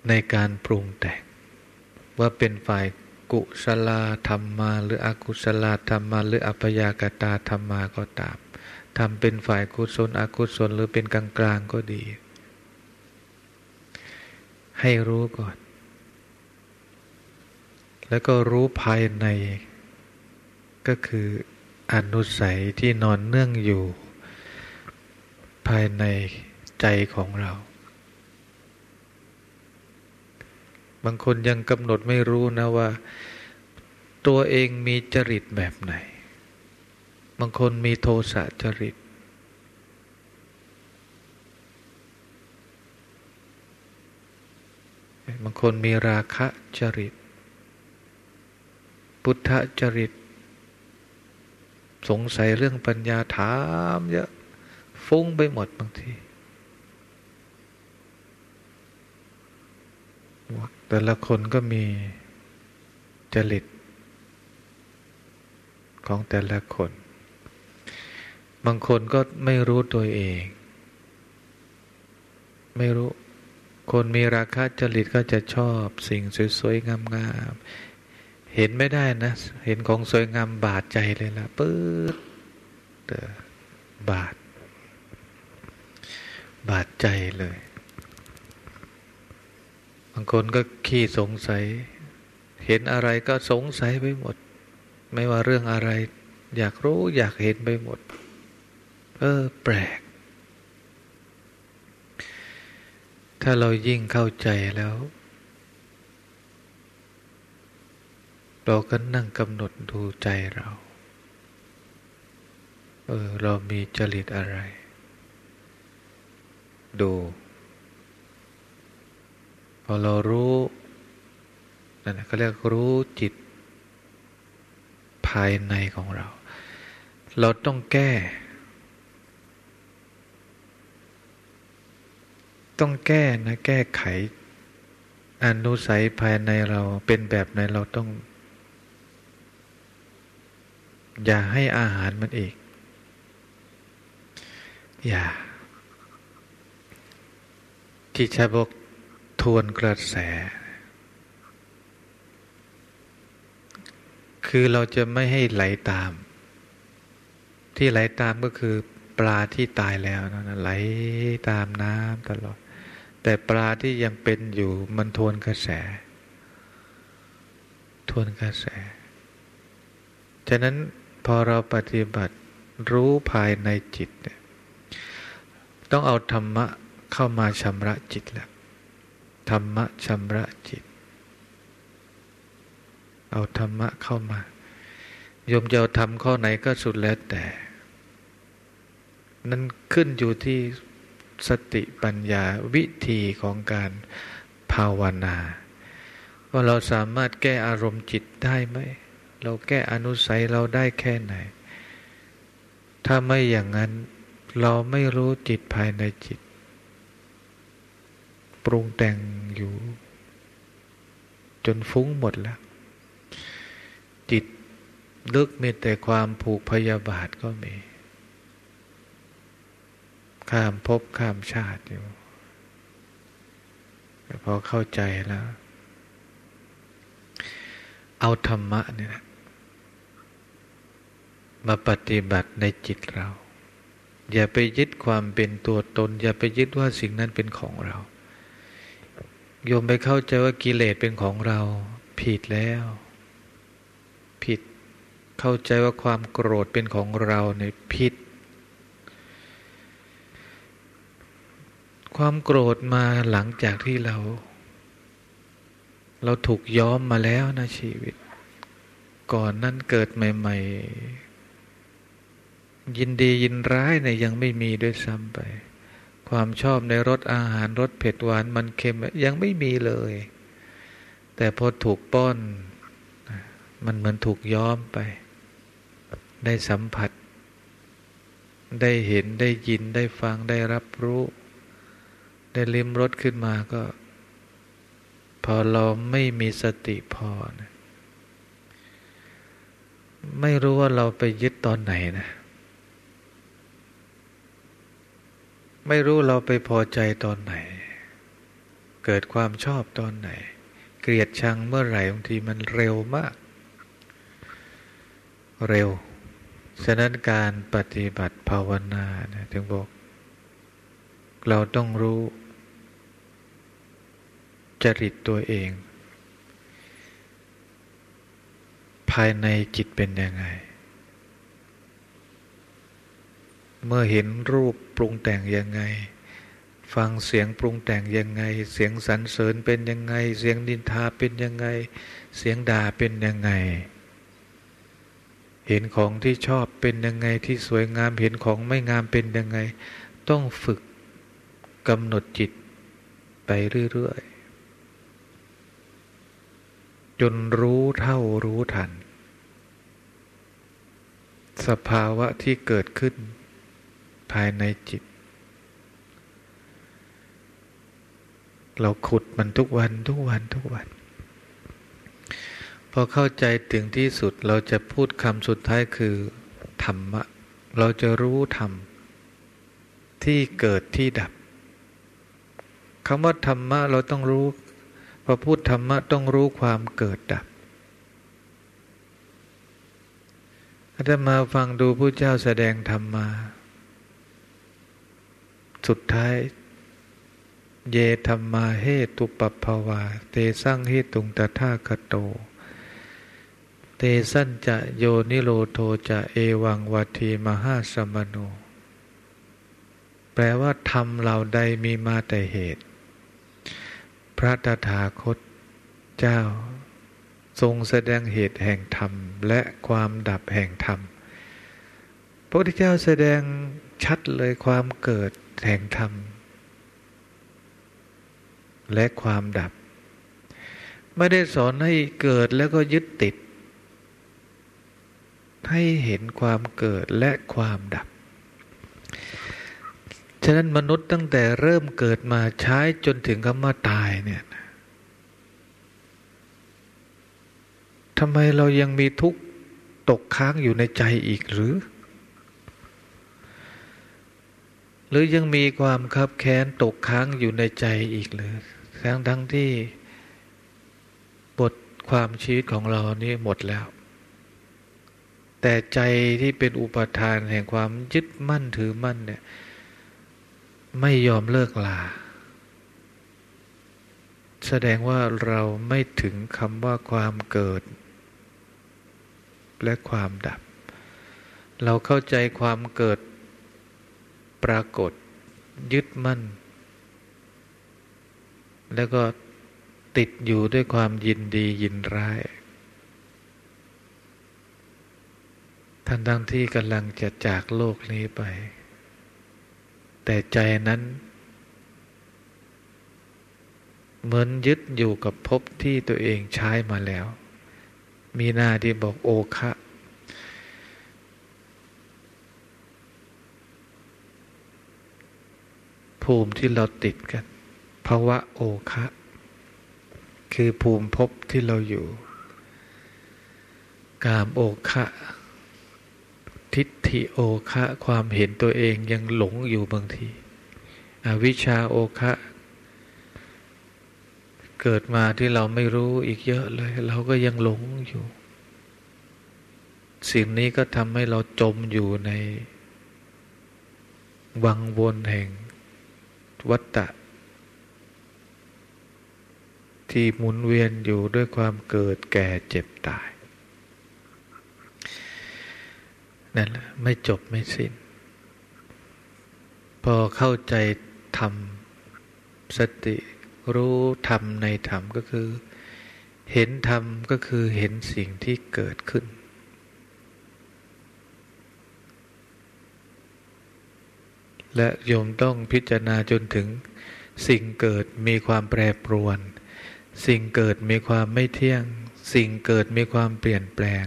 ในการปรุงแต่ง ว่าเป็นฝ่าย กุศลธรรมา หรืออกุศลธรรมา หรืออัพยากตาธรรมมาก็ตามทำเป็นฝ่ายกุศลอกุศลหรือเป็นกลางกลางก็ดี ให้รู้ก่อน แล้วก็รู้ภายใน ก็คืออนุสัยที่นอนเนื่องอยู่ ภายในใจของเรา บางคนยังกำหนดไม่รู้นะว่า ตัวเองมีจริตแบบไหน บางคนมีโทสะจริต บางคนมีราคะจริต พุทธจริต สงสัยเรื่องปัญญาถามเยอะฟุ้งไปหมดบางที แต่ละคนก็มีจริต ของแต่ละคน บางคนก็ไม่รู้ตัวเอง ไม่รู้ คนมีราคาจริตก็จะชอบสิ่งสวยๆงามๆ เห็นไม่ได้นะ เห็นของสวยงามบาดใจเลยล่ะปื๊ดบาด บาดใจเลยางคนก็ขี้สงสัย เห็นอะไรก็สงสัยไปหมด ไม่ว่าเรื่องอะไร อยากรู้อยากเห็นไปหมด เออ แปลก ถ้าเรายิ่งเข้าใจแล้ว เราก็นั่งกำหนดดูใจเรา เออ เรามีจริตอะไร ดู พอเรารู้นั่นเขาเรียกรู้จิตภายในของเรา เราต้องแก้ ต้องแก้นะแก้ไขอนุสัยภายในเราเป็นแบบไหนเราต้อง อย่าให้อาหารมันอีก อย่าที่ช้บอก ทวนกระแส คือเราจะไม่ให้ไหลตาม ที่ไหลตามก็คือปลาที่ตายแล้วนะไหลตามน้ำตลอด แต่ปลาที่ยังเป็นอยู่มันทวนกระแส ทวนกระแส ฉะนั้นพอเราปฏิบัติรู้ภายในจิตเนี่ยต้องเอาธรรมะเข้ามาชำระจิตแล้ว ธรรมะชำระจิต เอาธรรมะเข้ามา โยมจะเอาทำข้อไหนก็สุดแล้วแต่ นั่นขึ้นอยู่ที่สติปัญญาวิธีของการภาวนา ว่าเราสามารถแก้อารมณ์จิตได้ไหม เราแก้อนุสัยเราได้แค่ไหน ถ้าไม่อย่างนั้นเราไม่รู้จิตภายในจิต ปรุงแต่งอยู่ จนฟุ้งหมดแล้ว จิตลึกมีแต่ความผูกพยาบาทก็มี ข้ามภพข้ามชาติอยู่พอเข้าใจแล้ว เอาธรรมะเนี่ยมาปฏิบัติในจิตเรา อย่าไปยึดความเป็นตัวตน อย่าไปยึดว่าสิ่งนั้นเป็นของเรา โยมไปเข้าใจว่ากิเลสเป็นของเรา ผิดแล้ว ผิด เข้าใจว่าความโกรธเป็นของเราในผิด ความโกรธมาหลังจากที่เรา เราถูกย้อมมาแล้วนะชีวิต ก่อนนั้นเกิดใหม่ ๆ ยินดียินร้ายเนี่ยยังไม่มีด้วยซ้ำไป ความชอบในรสอาหารรสเผ็ดหวานมันเค็มยังไม่มีเลย แต่พอถูกป้อน มันเหมือนถูกย้อมไป ได้สัมผัส ได้เห็นได้ยินได้ฟังได้รับรู้ ได้ลิ้มรสขึ้นมาก็ พอเราไม่มีสติพอนะไม่รู้ว่าเราไปยึดตอนไหนนะ ไม่รู้เราไปพอใจตอนไหน เกิดความชอบตอนไหน เกลียดชังเมื่อไหร่บางทีมันเร็วมาก เร็ว ฉะนั้นการปฏิบัติภาวนาเนี่ยถึงบอก เราต้องรู้ จริตตัวเอง ภายในจิตเป็นยังไง เมื่อเห็นรูปปรุงแต่งยังไง ฟังเสียงปรุงแต่งยังไง เสียงสรรเสริญเป็นยังไง เสียงดินทาเป็นยังไง เสียงด่าเป็นยังไง เห็นของที่ชอบเป็นยังไงที่สวยงามเห็นของไม่งามเป็นยังไง ต้องฝึกกำหนดจิตไปเรื่อยๆ จนรู้เท่ารู้ทัน สภาวะที่เกิดขึ้น ภายในจิต เราขุดมันทุกวันทุกวันทุกวัน พอเข้าใจถึงที่สุดเราจะพูดคำสุดท้ายคือธรรมะ เราจะรู้ธรรม ที่เกิดที่ดับคำว่าธรรมะเราต้องรู้พอพูดธรรมะต้องรู้ความเกิดดับอาตมาฟังดูผู้เจ้าแสดงธรรมมา สุดท้าย เยธรรมาเหตุปปภาวา เตสั่งเหตุงตถาคโต เตสั่นจะโยนิโรโทจะเอวังวัตีมหาสมโน แปลว่าธรรมเหล่าใดมีมาแต่เหตุ พระตถาคตเจ้า ทรงแสดงเหตุแห่งธรรม และความดับแห่งธรรมพระพุทธเจ้าแสดง ชัดเลยความเกิดแห่งธรรม และความดับ ไม่ได้สอนให้เกิดแล้วก็ยึดติด ให้เห็นความเกิดและความดับ ฉะนั้นมนุษย์ตั้งแต่เริ่มเกิดมาใช้จนถึงคำว่าตายเนี่ยทำไมเรายังมีทุกข์ตกค้างอยู่ในใจอีกหรือ หรือยังมีความคับแค้นตกค้างอยู่ในใจอีกหรือทั้งทั้งที่บทความชีวิตของเรานี่หมดแล้ว แต่ใจที่เป็นอุปทานแห่งความยึดมั่นถือมั่นเนี่ย ไม่ยอมเลิกลา แสดงว่าเราไม่ถึงคำว่าความเกิด และความดับ เราเข้าใจความเกิด ปรากฏ ยึดมั่น แล้วก็ติดอยู่ด้วยความยินดียินร้ายท่านทั้งที่กำลังจะจากโลกนี้ไป แต่ใจนั้น เหมือนยึดอยู่กับภพที่ตัวเองใช้มาแล้ว มีหน้าที่บอกโอคะ ภูมิที่เราติดกันภาวะโอคะ คือภูมิภพที่เราอยู่ กามโอคะ ทิฏฐิโอคะ ความเห็นตัวเองยังหลงอยู่บางทีอวิชชาโอคะ เกิดมาที่เราไม่รู้อีกเยอะเลย เราก็ยังหลงอยู่ สิ่งนี้ก็ทำให้เราจมอยู่ใน วังวนแห่ง วัตตะ ที่หมุนเวียนอยู่ด้วยความเกิดแก่เจ็บตาย นั่นแหละไม่จบไม่สิ้น พอเข้าใจธรรมสติรู้ธรรมในธรรมก็คือ เห็นธรรมก็คือเห็นสิ่งที่เกิดขึ้น และโยมต้องพิจารณาจนถึง สิ่งเกิดมีความแปรปรวน สิ่งเกิดมีความไม่เที่ยง สิ่งเกิดมีความเปลี่ยนแปลง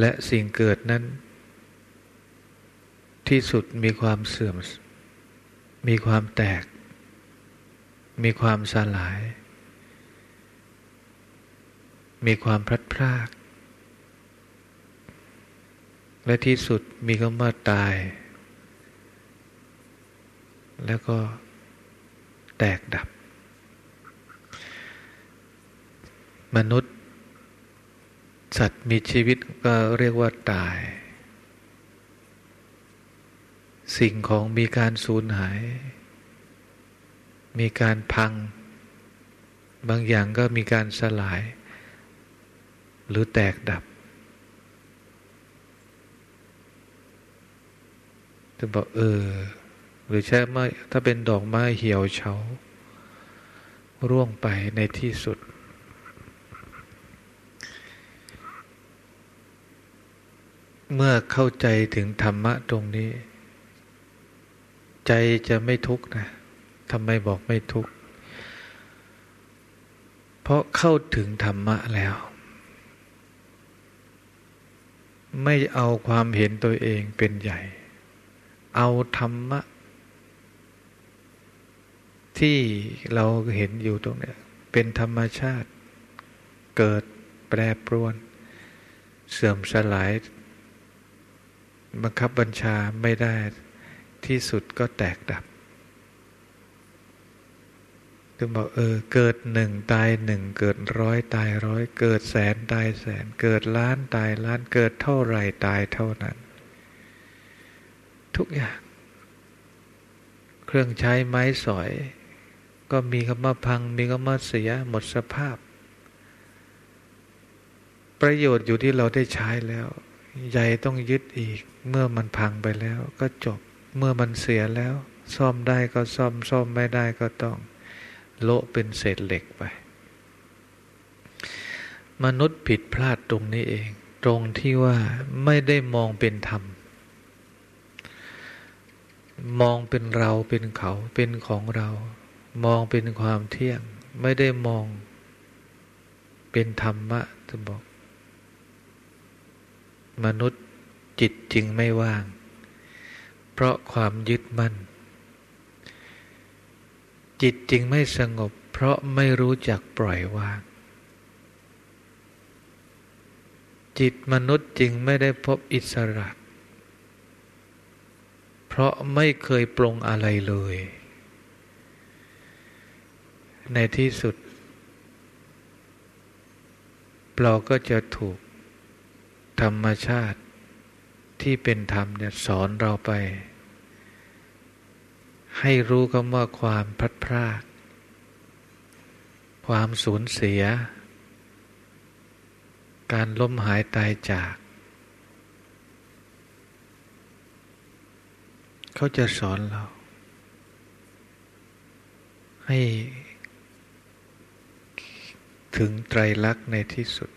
และสิ่งเกิดนั้น ที่สุดมีความเสื่อม มีความแตก มีความสลาย มีความพลัดพรากและที่สุดมีคำว่าตาย แล้วก็แตกดับ มนุษย์ สัตว์มีชีวิตก็เรียกว่าตาย สิ่งของมีการสูญหาย มีการพัง บางอย่างก็มีการสลาย หรือแตกดับจะบอกเออ หรือใช่ไม้ถ้าเป็นดอกไม้เหี่ยวเฉาร่วงไปในที่สุด เมื่อเข้าใจถึงธรรมะตรงนี้ ใจจะไม่ทุกข์นะทำไมบอกไม่ทุกข์ เพราะเข้าถึงธรรมะแล้ว ไม่เอาความเห็นตัวเองเป็นใหญ่ เอาธรรมะ ที่เราเห็นอยู่ตรงนี้เป็นธรรมชาติเกิดแปรปรวน เสื่อมสลาย บังคับบัญชาไม่ได้ที่สุดก็แตกดับถึงบอกเออเกิดหนึ่งตายหนึ่งเกิดร้อยตายร้อย เกิดแสนตายแสน เกิดล้านตายล้านเกิดเท่าไรตายเท่านั้น ทุกอย่าง เครื่องใช้ไม้สอย ก็มีคำว่าพัง มีคำว่าเสีย หมดสภาพ ประโยชน์อยู่ที่เราได้ใช้แล้วใหญ่ต้องยึดอีก เมื่อมันพังไปแล้ว ก็จบ เมื่อมันเสียแล้ว ซ่อมได้ก็ซ่อม ซ่อมไม่ได้ก็ต้อง โละเป็นเศษเหล็กไป มนุษย์ผิดพลาดตรงนี้เอง ตรงที่ว่าไม่ได้มองเป็นธรรม มองเป็นเราเป็นเขาเป็นของเรา มองเป็นความเที่ยง ไม่ได้มองเป็นธรรมะจะบอก มนุษย์จิตจึงไม่ว่าง เพราะความยึดมั่น จิตจึงไม่สงบ เพราะไม่รู้จักปล่อยวาง จิตมนุษย์จึงไม่ได้พบอิสระ เพราะไม่เคยปรงอะไรเลย ในที่สุด เราก็จะถูกธรรมชาติที่เป็นธรรมเนี่ยสอนเราไป ให้รู้คำว่าความพัดพราก ความสูญเสีย การล้มหายตายจาก เขาจะสอนเรา ให้ ถึงไตรลักษณ์ในที่สุด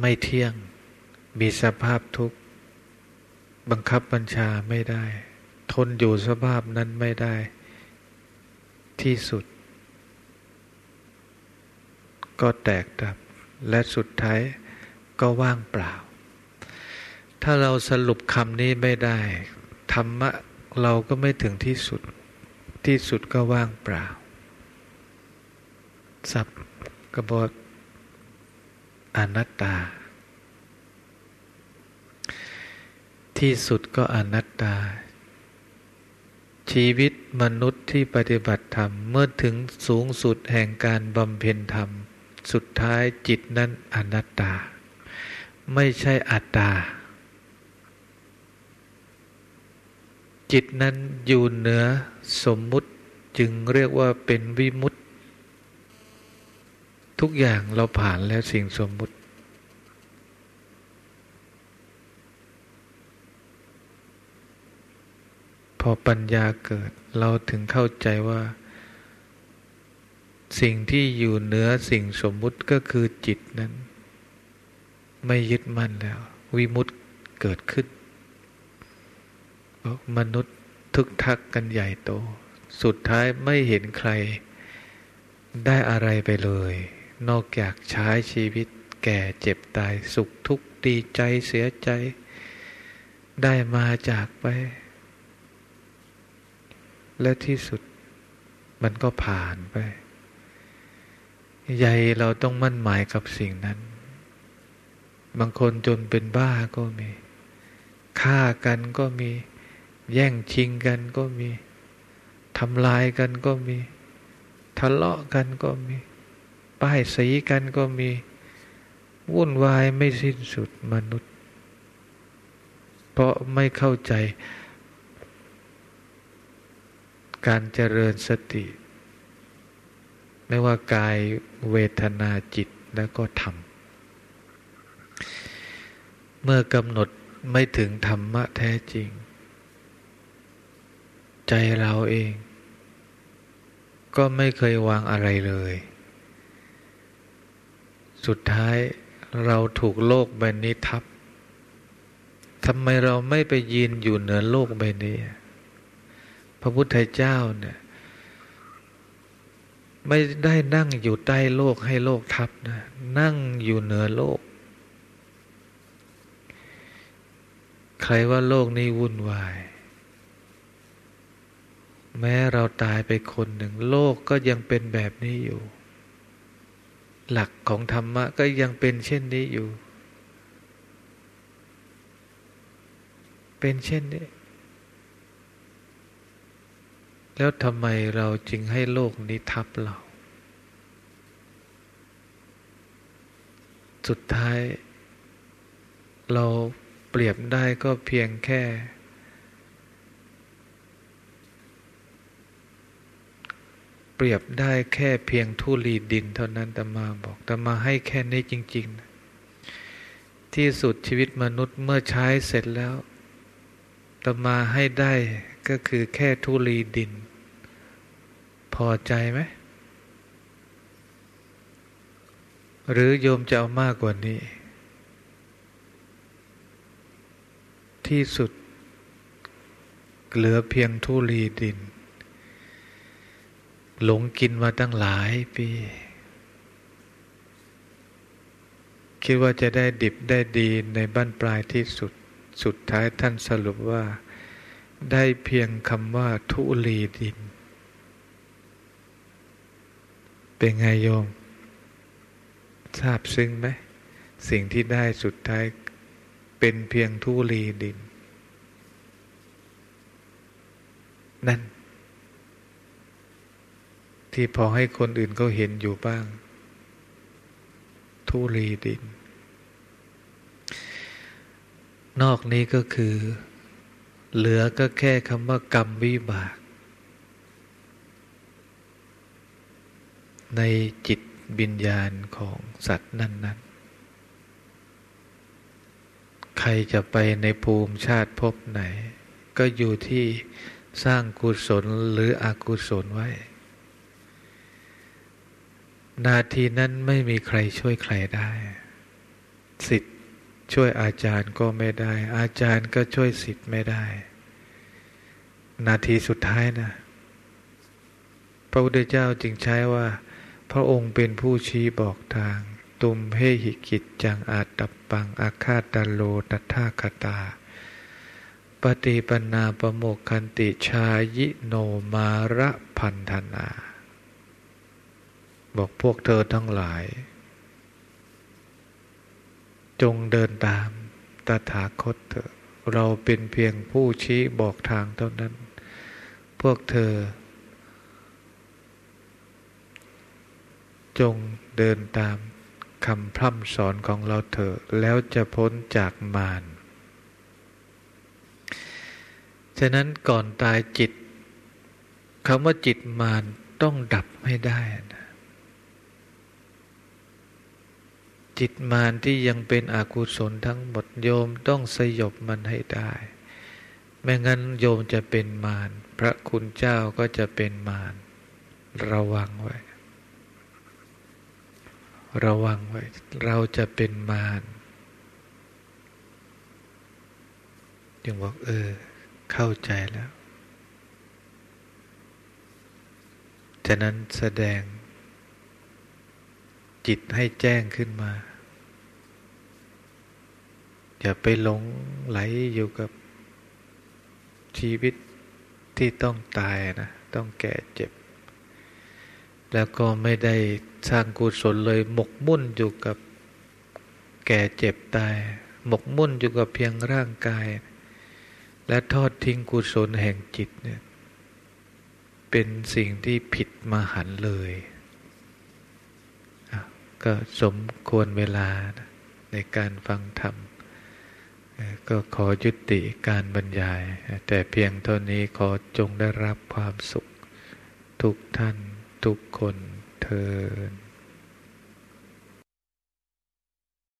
ไม่เที่ยงมีสภาพทุกข์ บังคับบัญชาไม่ได้ ทนอยู่สภาพนั้นไม่ได้ ที่สุด ก็แตกดับ และสุดท้ายก็ว่างเปล่า ถ้าเราสรุปคำนี้ไม่ได้ ธรรมะเราก็ไม่ถึงที่สุด ที่สุดก็ว่างเปล่า สับกบฏอนัตตา ที่สุดก็อนัตตา ชีวิตมนุษย์ที่ปฏิบัติธรรม เมื่อถึงสูงสุดแห่งการบำเพ็ญธรรม สุดท้ายจิตนั้นอนัตตา ไม่ใช่อัตตา จิตนั้นอยู่เหนือสมมุติจึงเรียกว่าเป็นวิมุตติ ทุกอย่างเราผ่านแล้วสิ่งสมมุติ พอปัญญาเกิดเราถึงเข้าใจว่า สิ่งที่อยู่เหนือสิ่งสมมุติก็คือจิตนั้น ไม่ยึดมั่นแล้ว วิมุตติเกิดขึ้น มนุษย์ทึกทักกันใหญ่โต สุดท้ายไม่เห็นใครได้อะไรไปเลย นอกจากใช้ชีวิตแก่เจ็บตายสุขทุกข์ดีใจเสียใจ ได้มาจากไป และที่สุดมันก็ผ่านไป ใหญ่เราต้องมั่นหมายกับสิ่งนั้น บางคนจนเป็นบ้าก็มีฆ่ากันก็มี แย่งชิงกันก็มีทำลายกันก็มี ทะเลาะกันก็มี ป้ายสีกันก็มี วุ่นวายไม่สิ้นสุดมนุษย์ เพราะไม่เข้าใจ การเจริญสติ ไม่ว่ากายเวทนาจิตแล้วก็ธรรม เมื่อกำหนดไม่ถึงธรรมะแท้จริง ใจเราเอง ก็ไม่เคยวางอะไรเลย สุดท้ายเราถูกโลกใบนี้ทับทำไมเราไม่ไปยืนอยู่เหนือโลกใบนี้ พระพุทธเจ้าเนี่ย ไม่ได้นั่งอยู่ใต้โลกให้โลกทับนะ นั่งอยู่เหนือโลก ใครว่าโลกนี้วุ่นวาย แม้เราตายไปคนหนึ่ง โลกก็ยังเป็นแบบนี้อยู่ หลักของธรรมะก็ยังเป็นเช่นนี้อยู่ เป็นเช่นนี้ แล้วทำไมเราจึงให้โลกนี้ทับเรา สุดท้าย เราเปรียบได้ก็เพียงแค่ เปรียบได้แค่เพียงทุลีดินเท่านั้นแตมาบอกแตมาให้แค่นี้จริง ๆ ที่สุดชีวิตมนุษย์เมื่อใช้เสร็จแล้วแตมาให้ได้ก็คือแค่ทุลีดิน พอใจไหม หรือโยมจะเอามากกว่านี้ ที่สุดเหลือเพียงทุลีดิน หลงกินมาตั้งหลายปี คิดว่าจะได้ดิบได้ดีในบ้านปลายที่สุดสุดท้ายท่านสรุปว่า ได้เพียงคำว่าทุลีดิน เป็นไงโยมทราบซึ้งไหม สิ่งที่ได้สุดท้ายเป็นเพียงทุลีดิน นั่น ที่พอให้คนอื่นเขาเห็นอยู่บ้าง ทุรีดิน นอกนี้ก็คือ เหลือก็แค่คำว่ากรรมวิบาก ในจิตบิญญาณของสัตว์นั้น ๆ ใครจะไปในภูมิชาติพบไหน ก็อยู่ที่สร้างกุศลหรืออกุศลไว้ นาทีนั้นไม่มีใครช่วยใครได้สิทธิ์ช่วยอาจารย์ก็ไม่ได้ อาจารย์ก็ช่วยสิทธิ์ไม่ได้ นาทีสุดท้ายนะ พระพุทธเจ้าจึงใช้ว่า พระองค์เป็นผู้ชี้บอกทาง ตุมเพหิกิจจังอาตับปังอาคาตาโลตัทาคตา ปฏิปนาประโมกคันติชายิโนมาระพันธนา บอกพวกเธอทั้งหลาย จงเดินตามตถาคตเถอะเราเป็นเพียงผู้ชี้บอกทางเท่านั้น พวกเธอ จงเดินตามคำพร่ำสอนของเราเถอะแล้วจะพ้นจากมารฉะนั้นก่อนตายจิตคำว่าจิตมารต้องดับให้ได้นะ จิตมารที่ยังเป็นอกุศลทั้งหมดโยมต้องสยบมันให้ได้ ไม่งั้นโยมจะเป็นมารพระคุณเจ้าก็จะเป็นมารระวังไว้ ระวังไว้ เราจะเป็นมารจึงบอกเออ เข้าใจแล้วฉะนั้นแสดงจิตให้แจ้งขึ้นมา อย่าไปหลงไหลอยู่กับชีวิตที่ต้องตายนะ ต้องแก่เจ็บ แล้วก็ไม่ได้สร้างกุศลเลยหมกมุ่นอยู่กับแก่เจ็บตาย หมกมุ่นอยู่กับเพียงร่างกาย และทอดทิ้งกุศลแห่งจิตเนี่ยเป็นสิ่งที่ผิดมหันเลย ก็สมควรเวลาในการฟังธรรม ก็ขอยุติการบรรยาย แต่เพียงเท่านี้ขอจงได้รับความสุข ทุกท่านทุกคนเทอ